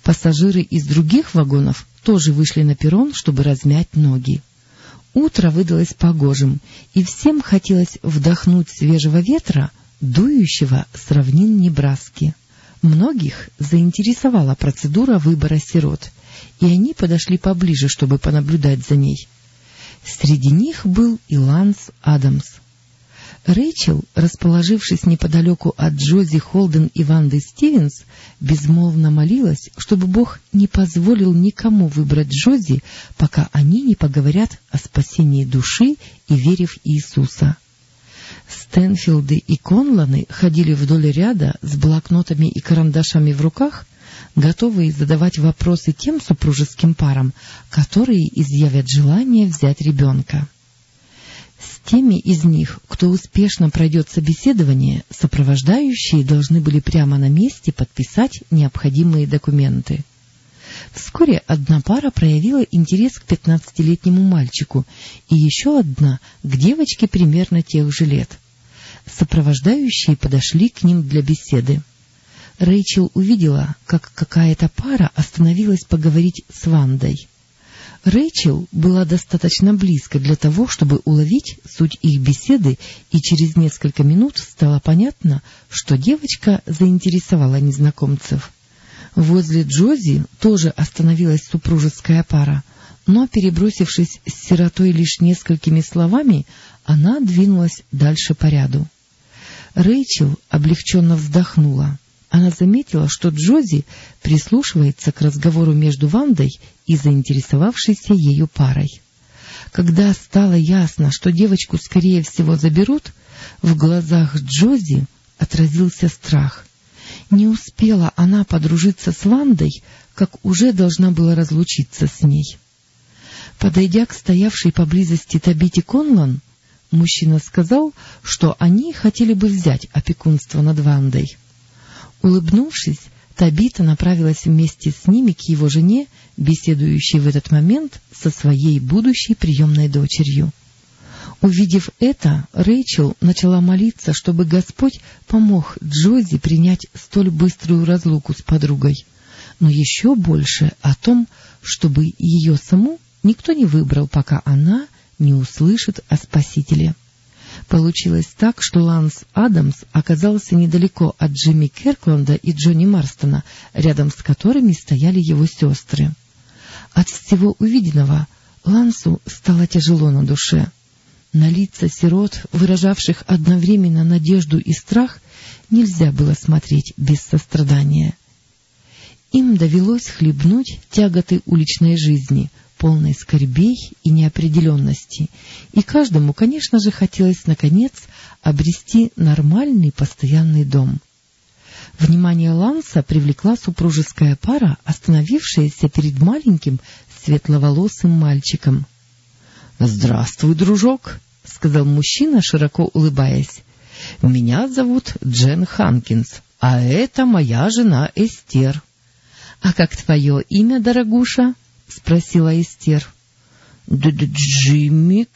Пассажиры из других вагонов тоже вышли на перрон, чтобы размять ноги. Утро выдалось погожим, и всем хотелось вдохнуть свежего ветра, дующего с равнин Небраски. Многих заинтересовала процедура выбора сирот, и они подошли поближе, чтобы понаблюдать за ней. Среди них был и Ланс Адамс. Рэйчел, расположившись неподалеку от Джози Холден и Ванды Стивенс, безмолвно молилась, чтобы Бог не позволил никому выбрать Джози, пока они не поговорят о спасении души и вере в Иисуса. Стэнфилды и Конланы ходили вдоль ряда с блокнотами и карандашами в руках, готовые задавать вопросы тем супружеским парам, которые изъявят желание взять ребенка. С теми из них, кто успешно пройдет собеседование, сопровождающие должны были прямо на месте подписать необходимые документы. Вскоре одна пара проявила интерес к пятнадцатилетнему мальчику и еще одна к девочке примерно тех же лет. Сопровождающие подошли к ним для беседы. Рэйчел увидела, как какая-то пара остановилась поговорить с Вандой. Рэйчел была достаточно близко для того, чтобы уловить суть их беседы, и через несколько минут стало понятно, что девочка заинтересовала незнакомцев. Возле Джози тоже остановилась супружеская пара, но, перебросившись с сиротой лишь несколькими словами, она двинулась дальше по ряду. Рэйчел облегченно вздохнула. Она заметила, что Джози прислушивается к разговору между Вандой и заинтересовавшейся ею парой. Когда стало ясно, что девочку, скорее всего, заберут, в глазах Джози отразился страх. Не успела она подружиться с Вандой, как уже должна была разлучиться с ней. Подойдя к стоявшей поблизости Табите Конлан, мужчина сказал, что они хотели бы взять опекунство над Вандой. Улыбнувшись, Табита направилась вместе с ними к его жене, беседующей в этот момент со своей будущей приемной дочерью. Увидев это, Рэйчел начала молиться, чтобы Господь помог Джози принять столь быструю разлуку с подругой, но еще больше о том, чтобы ее саму никто не выбрал, пока она не услышит о Спасителе. Получилось так, что Ланс Адамс оказался недалеко от Джимми Керкланда и Джонни Марстона, рядом с которыми стояли его сестры. От всего увиденного Лансу стало тяжело на душе. На лица сирот, выражавших одновременно надежду и страх, нельзя было смотреть без сострадания. Им довелось хлебнуть тяготы уличной жизни, полной скорбей и неопределенности, и каждому, конечно же, хотелось, наконец, обрести нормальный постоянный дом. Внимание Ланса привлекла супружеская пара, остановившаяся перед маленьким светловолосым мальчиком. — Здравствуй, дружок, — сказал мужчина, широко улыбаясь. — Меня зовут Джен Ханкинс, а это моя жена Эстер. — А как твое имя, дорогуша? — спросила Эстер. — Джимми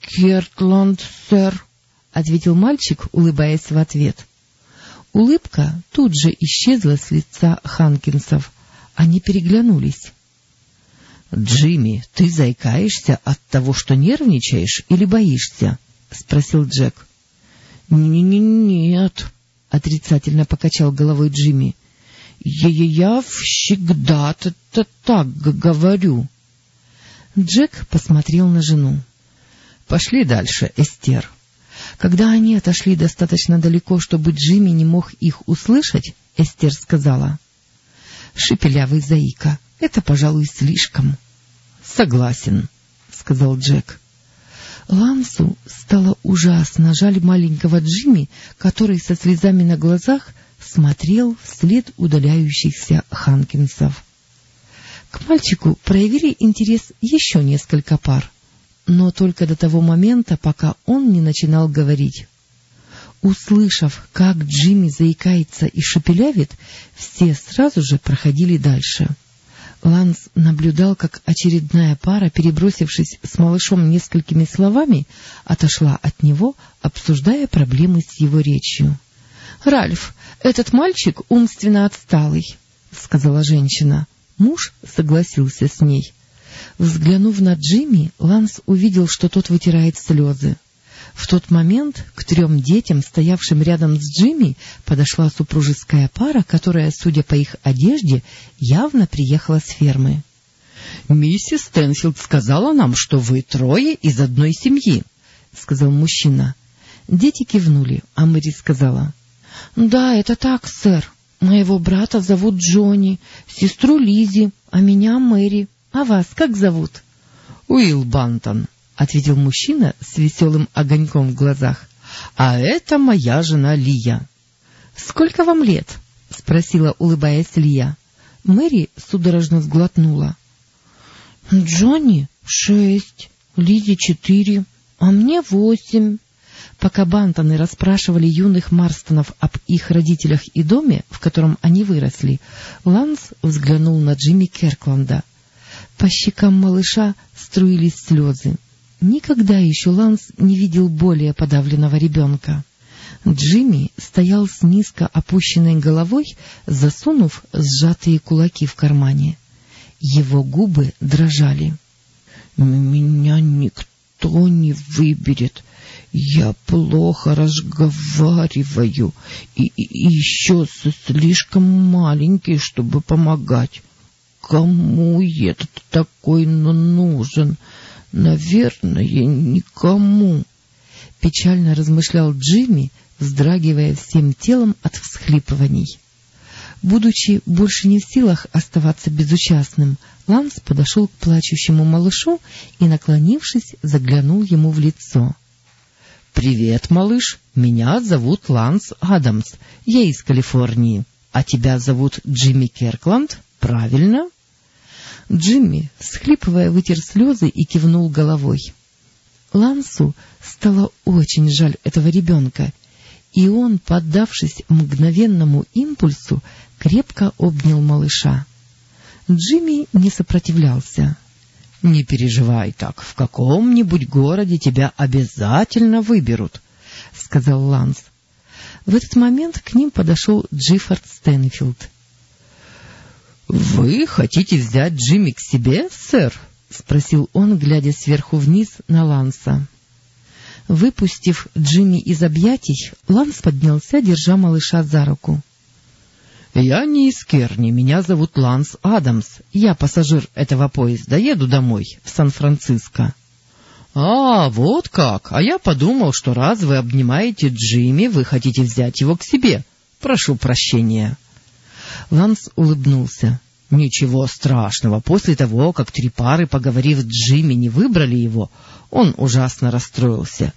Кертланд, сэр, — ответил мальчик, улыбаясь в ответ. Улыбка тут же исчезла с лица Ханкинсов. Они переглянулись. — Джимми, ты заикаешься от того, что нервничаешь или боишься? — спросил Джек. — Нет, — отрицательно покачал головой Джимми. Я всегда -то так говорю. Джек посмотрел на жену. — Пошли дальше, Эстер. Когда они отошли достаточно далеко, чтобы Джимми не мог их услышать, Эстер сказала. — Шепелявый заика, это, пожалуй, слишком. — Согласен, — сказал Джек. Лансу стало ужасно жаль маленького Джимми, который со слезами на глазах смотрел вслед удаляющихся Ханкинсов. К мальчику проявили интерес еще несколько пар, но только до того момента, пока он не начинал говорить. Услышав, как Джимми заикается и шепелявит, все сразу же проходили дальше. Ланс наблюдал, как очередная пара, перебросившись с малышом несколькими словами, отошла от него, обсуждая проблемы с его речью. — Ральф, этот мальчик умственно отсталый, — сказала женщина. Муж согласился с ней. Взглянув на Джимми, Ланс увидел, что тот вытирает слезы. В тот момент к трем детям, стоявшим рядом с Джимми, подошла супружеская пара, которая, судя по их одежде, явно приехала с фермы. — Миссис Стэнфилд сказала нам, что вы трое из одной семьи, — сказал мужчина. Дети кивнули, а Мэри сказала. — Да, это так, сэр. Моего брата зовут Джонни, сестру Лизи, а меня Мэри. А вас как зовут? — Уилл Бантон, — ответил мужчина с веселым огоньком в глазах. — А это моя жена Лия. — Сколько вам лет? — спросила, улыбаясь Лия. Мэри судорожно сглотнула. — Джонни — шесть, Лизе — четыре, а мне восемь. Пока Бантоны расспрашивали юных Марстонов об их родителях и доме, в котором они выросли, Ланс взглянул на Джимми Керкланда. По щекам малыша струились слезы. Никогда еще Ланс не видел более подавленного ребенка. Джимми стоял с низко опущенной головой, засунув сжатые кулаки в кармане. Его губы дрожали. — Меня никто не выберет. Я плохо разговариваю и, и, еще слишком маленький, чтобы помогать. Кому этот такой нужен? Наверное, никому. Печально размышлял Джимми, вздрагивая всем телом от всхлипываний. Будучи больше не в силах оставаться безучастным, Ланс подошел к плачущему малышу и, наклонившись, заглянул ему в лицо. — Привет, малыш, меня зовут Ланс Адамс, я из Калифорнии. А тебя зовут Джимми Керкланд, правильно? Джимми, всхлипывая, вытер слезы и кивнул головой. Лансу стало очень жаль этого ребенка, и он, поддавшись мгновенному импульсу, крепко обнял малыша. Джимми не сопротивлялся. — Не переживай так, в каком-нибудь городе тебя обязательно выберут, — сказал Ланс. В этот момент к ним подошел Джиффорд Стэнфилд. — Вы хотите взять Джимми к себе, сэр? — спросил он, глядя сверху вниз на Ланса. Выпустив Джимми из объятий, Ланс поднялся, держа малыша за руку. — Я не из Керни, меня зовут Ланс Адамс. Я пассажир этого поезда, еду домой, в Сан-Франциско. — А, вот как! А я подумал, что раз вы обнимаете Джимми, вы хотите взять его к себе. Прошу прощения. Ланс улыбнулся. — Ничего страшного. После того, как три пары, поговорив с Джимми, не выбрали его, он ужасно расстроился.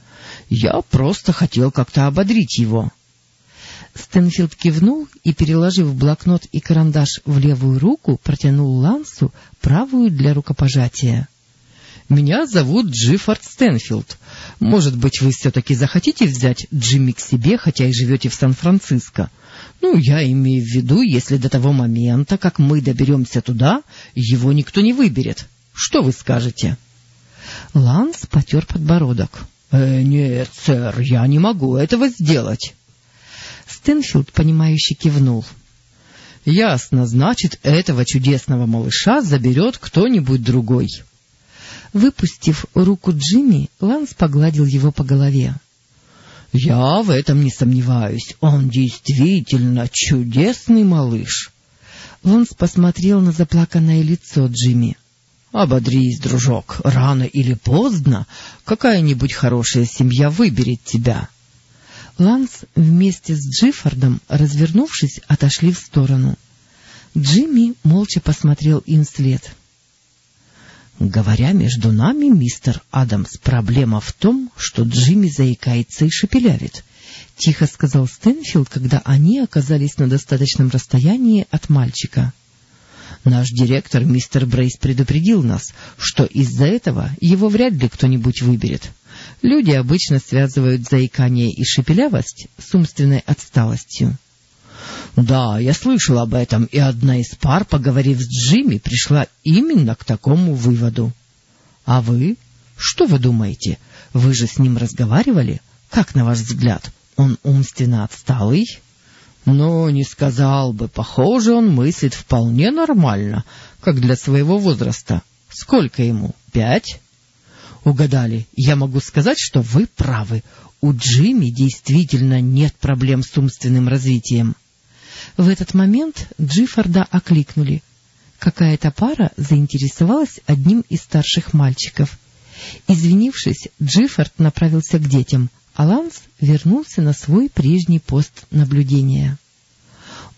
Я просто хотел как-то ободрить его. Стэнфилд кивнул и, переложив блокнот и карандаш в левую руку, протянул Лансу правую для рукопожатия. — Меня зовут Джиффорд Стэнфилд. Может быть, вы все-таки захотите взять Джимми к себе, хотя и живете в Сан-Франциско? Ну, я имею в виду, если до того момента, как мы доберемся туда, его никто не выберет. Что вы скажете? Ланс потер подбородок. «Э, — Нет, сэр, я не могу этого сделать. Стэнфилд, понимающе кивнул. — Ясно, значит, этого чудесного малыша заберет кто-нибудь другой. Выпустив руку Джимми, Ланс погладил его по голове. — Я в этом не сомневаюсь. Он действительно чудесный малыш. Ланс посмотрел на заплаканное лицо Джимми. — Ободрись, дружок, рано или поздно какая-нибудь хорошая семья выберет тебя. Ланс вместе с Джиффордом, развернувшись, отошли в сторону. Джимми молча посмотрел им вслед. — Говоря между нами, мистер Адамс, проблема в том, что Джимми заикается и шепелявит, — тихо сказал Стэнфилд, когда они оказались на достаточном расстоянии от мальчика. Наш директор, мистер Брейс, предупредил нас, что из-за этого его вряд ли кто-нибудь выберет. Люди обычно связывают заикание и шепелявость с умственной отсталостью. Да, я слышал об этом, и одна из пар, поговорив с Джимми, пришла именно к такому выводу. А вы? Что вы думаете? Вы же с ним разговаривали? Как, на ваш взгляд, он умственно отсталый? Ну, не сказал бы. Похоже, он мыслит вполне нормально, как для своего возраста. Сколько ему? Пять? Угадали. Я могу сказать, что вы правы. У Джимми действительно нет проблем с умственным развитием. В этот момент Джиффорда окликнули. Какая-то пара заинтересовалась одним из старших мальчиков. Извинившись, Джиффорд направился к детям, а Ланс вернулся на свой прежний пост наблюдения.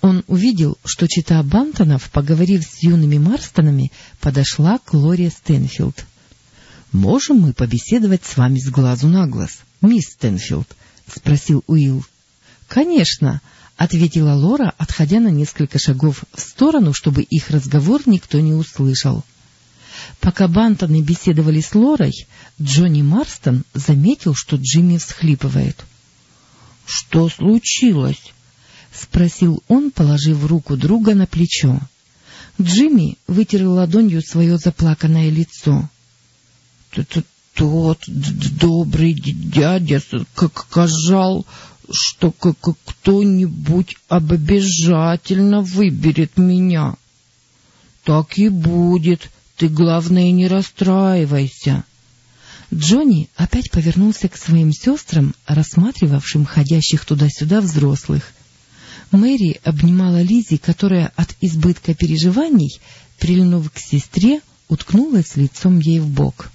Он увидел, что чита Бантонов, поговорив с юными Марстонами, подошла к Лоре Стэнфилд. — Можем мы побеседовать с вами с глазу на глаз, мисс Стэнфилд? — спросил Уилл. — Конечно, — ответила Лора, отходя на несколько шагов в сторону, чтобы их разговор никто не услышал. Пока Бантоны беседовали с Лорой, Джонни Марстон заметил, что Джимми всхлипывает. — Что случилось? — спросил он, положив руку друга на плечо. Джимми вытер ладонью свое заплаканное лицо. — Тот добрый дядя сказал, что кто-нибудь обязательно выберет меня. — Так и будет, ты, главное, не расстраивайся. Джонни опять повернулся к своим сестрам, рассматривавшим ходящих туда-сюда взрослых. Мэри обнимала Лизи, которая от избытка переживаний, прильнув к сестре, уткнулась лицом ей в бок.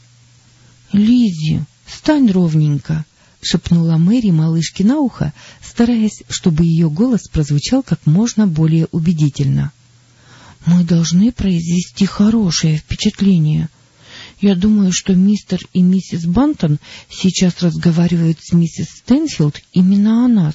Лизи, стань ровненько, — шепнула Мэри малышке на ухо, стараясь, чтобы ее голос прозвучал как можно более убедительно. — Мы должны произвести хорошее впечатление. Я думаю, что мистер и миссис Бантон сейчас разговаривают с миссис Стэнфилд именно о нас.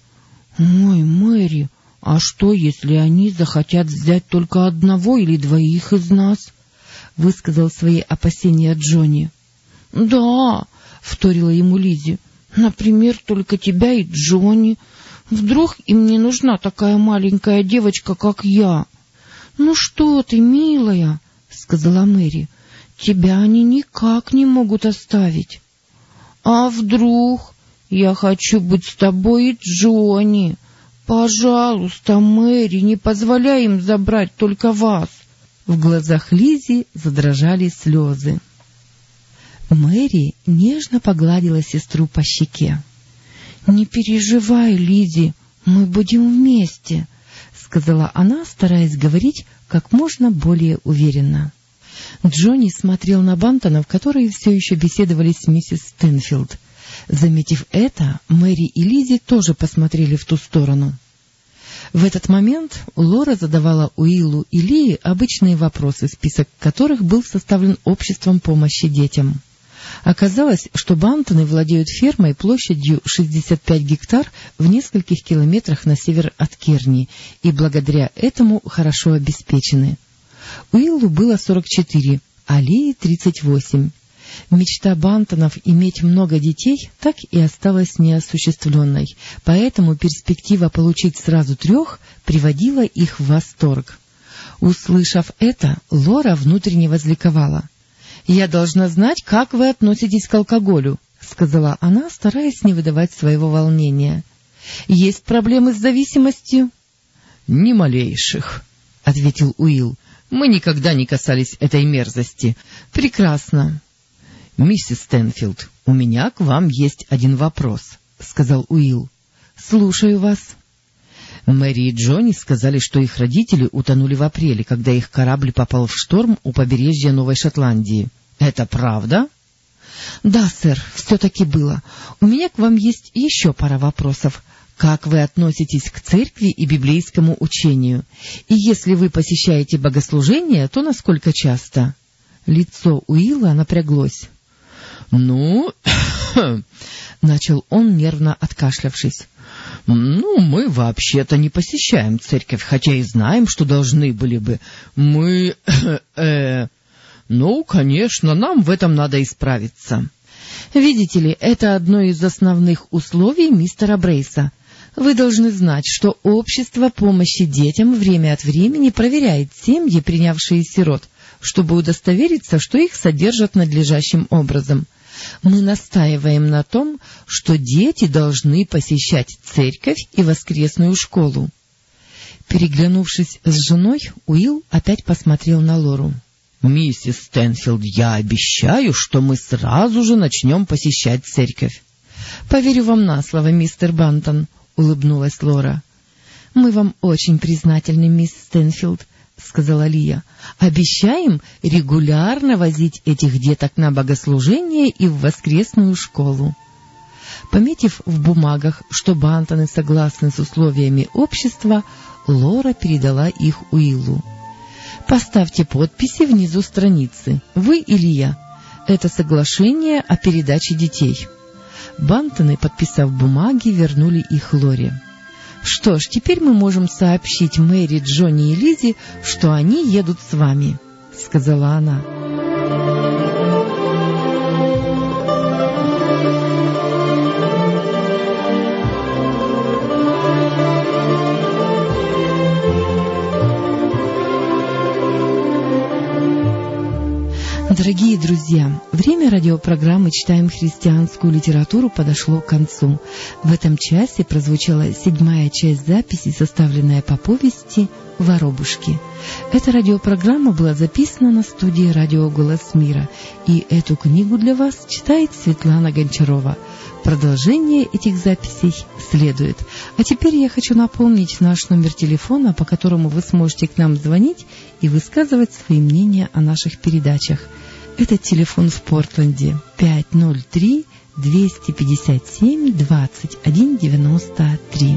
— Ой, Мэри, а что, если они захотят взять только одного или двоих из нас? — высказал свои опасения Джонни. — Да, — вторила ему Лизи, — например, только тебя и Джонни. Вдруг им не нужна такая маленькая девочка, как я? — Ну что ты, милая, — сказала Мэри, — тебя они никак не могут оставить. — А вдруг? Я хочу быть с тобой и Джонни. Пожалуйста, Мэри, не позволяй им забрать только вас. В глазах Лизи задрожали слезы. Мэри нежно погладила сестру по щеке. — Не переживай, Лизи, мы будем вместе, — сказала она, стараясь говорить как можно более уверенно. Джонни смотрел на Бантонов, которые все еще беседовали с миссис Стэнфилд. Заметив это, Мэри и Лизи тоже посмотрели в ту сторону. В этот момент Лора задавала Уиллу и Лии обычные вопросы, список которых был составлен обществом помощи детям. Оказалось, что Бантоны владеют фермой площадью 65 гектар в нескольких километрах на север от Керни и благодаря этому хорошо обеспечены. Уиллу было 44, а Лии 38. Мечта Бантонов иметь много детей так и осталась неосуществленной, поэтому перспектива получить сразу трех приводила их в восторг. Услышав это, Лора внутренне возликовала. «Я должна знать, как вы относитесь к алкоголю», — сказала она, стараясь не выдавать своего волнения. «Есть проблемы с зависимостью?» «Ни малейших», — ответил Уилл. «Мы никогда не касались этой мерзости. Прекрасно». «Миссис Стэнфилд, у меня к вам есть один вопрос», — сказал Уилл. «Слушаю вас». Мэри и Джонни сказали, что их родители утонули в апреле, когда их корабль попал в шторм у побережья Новой Шотландии. Это правда? — Да, сэр, все-таки было. У меня к вам есть еще пара вопросов. Как вы относитесь к церкви и библейскому учению? И если вы посещаете богослужения, то насколько часто? Лицо Уилла напряглось. — Ну, — начал он, нервно откашлявшись. — Ну, мы вообще-то не посещаем церковь, хотя и знаем, что должны были бы. Мы... э ну, конечно, нам в этом надо исправиться. Видите ли, это одно из основных условий мистера Брейса. Вы должны знать, что общество помощи детям время от времени проверяет семьи, принявшие сирот, чтобы удостовериться, что их содержат надлежащим образом. Мы настаиваем на том, что дети должны посещать церковь и воскресную школу. Переглянувшись с женой, Уилл опять посмотрел на Лору. — Миссис Стэнфилд, я обещаю, что мы сразу же начнем посещать церковь. — Поверю вам на слово, мистер Бантон, — улыбнулась Лора. — Мы вам очень признательны, мисс Стэнфилд, — сказала Лия. — Обещаем регулярно возить этих деток на богослужение и в воскресную школу. Пометив в бумагах, что Бантоны согласны с условиями общества, Лора передала их Уиллу. Поставьте подписи внизу страницы. Вы или я. Это соглашение о передаче детей. Бантоны, подписав бумаги, вернули их Лоре. Что ж, теперь мы можем сообщить Мэри, Джонни и Лизи, что они едут с вами, — сказала она. Дорогие друзья, время радиопрограммы «Читаем христианскую литературу» подошло к концу. В этом часе прозвучала седьмая часть записи, составленная по повести «Воробушки». Эта радиопрограмма была записана на студии «Радио Голос Мира», и эту книгу для вас читает Светлана Гончарова. Продолжение этих записей следует. А теперь я хочу напомнить наш номер телефона, по которому вы сможете к нам звонить и высказывать свои мнения о наших передачах. Это телефон в Портленде 503 257 2193.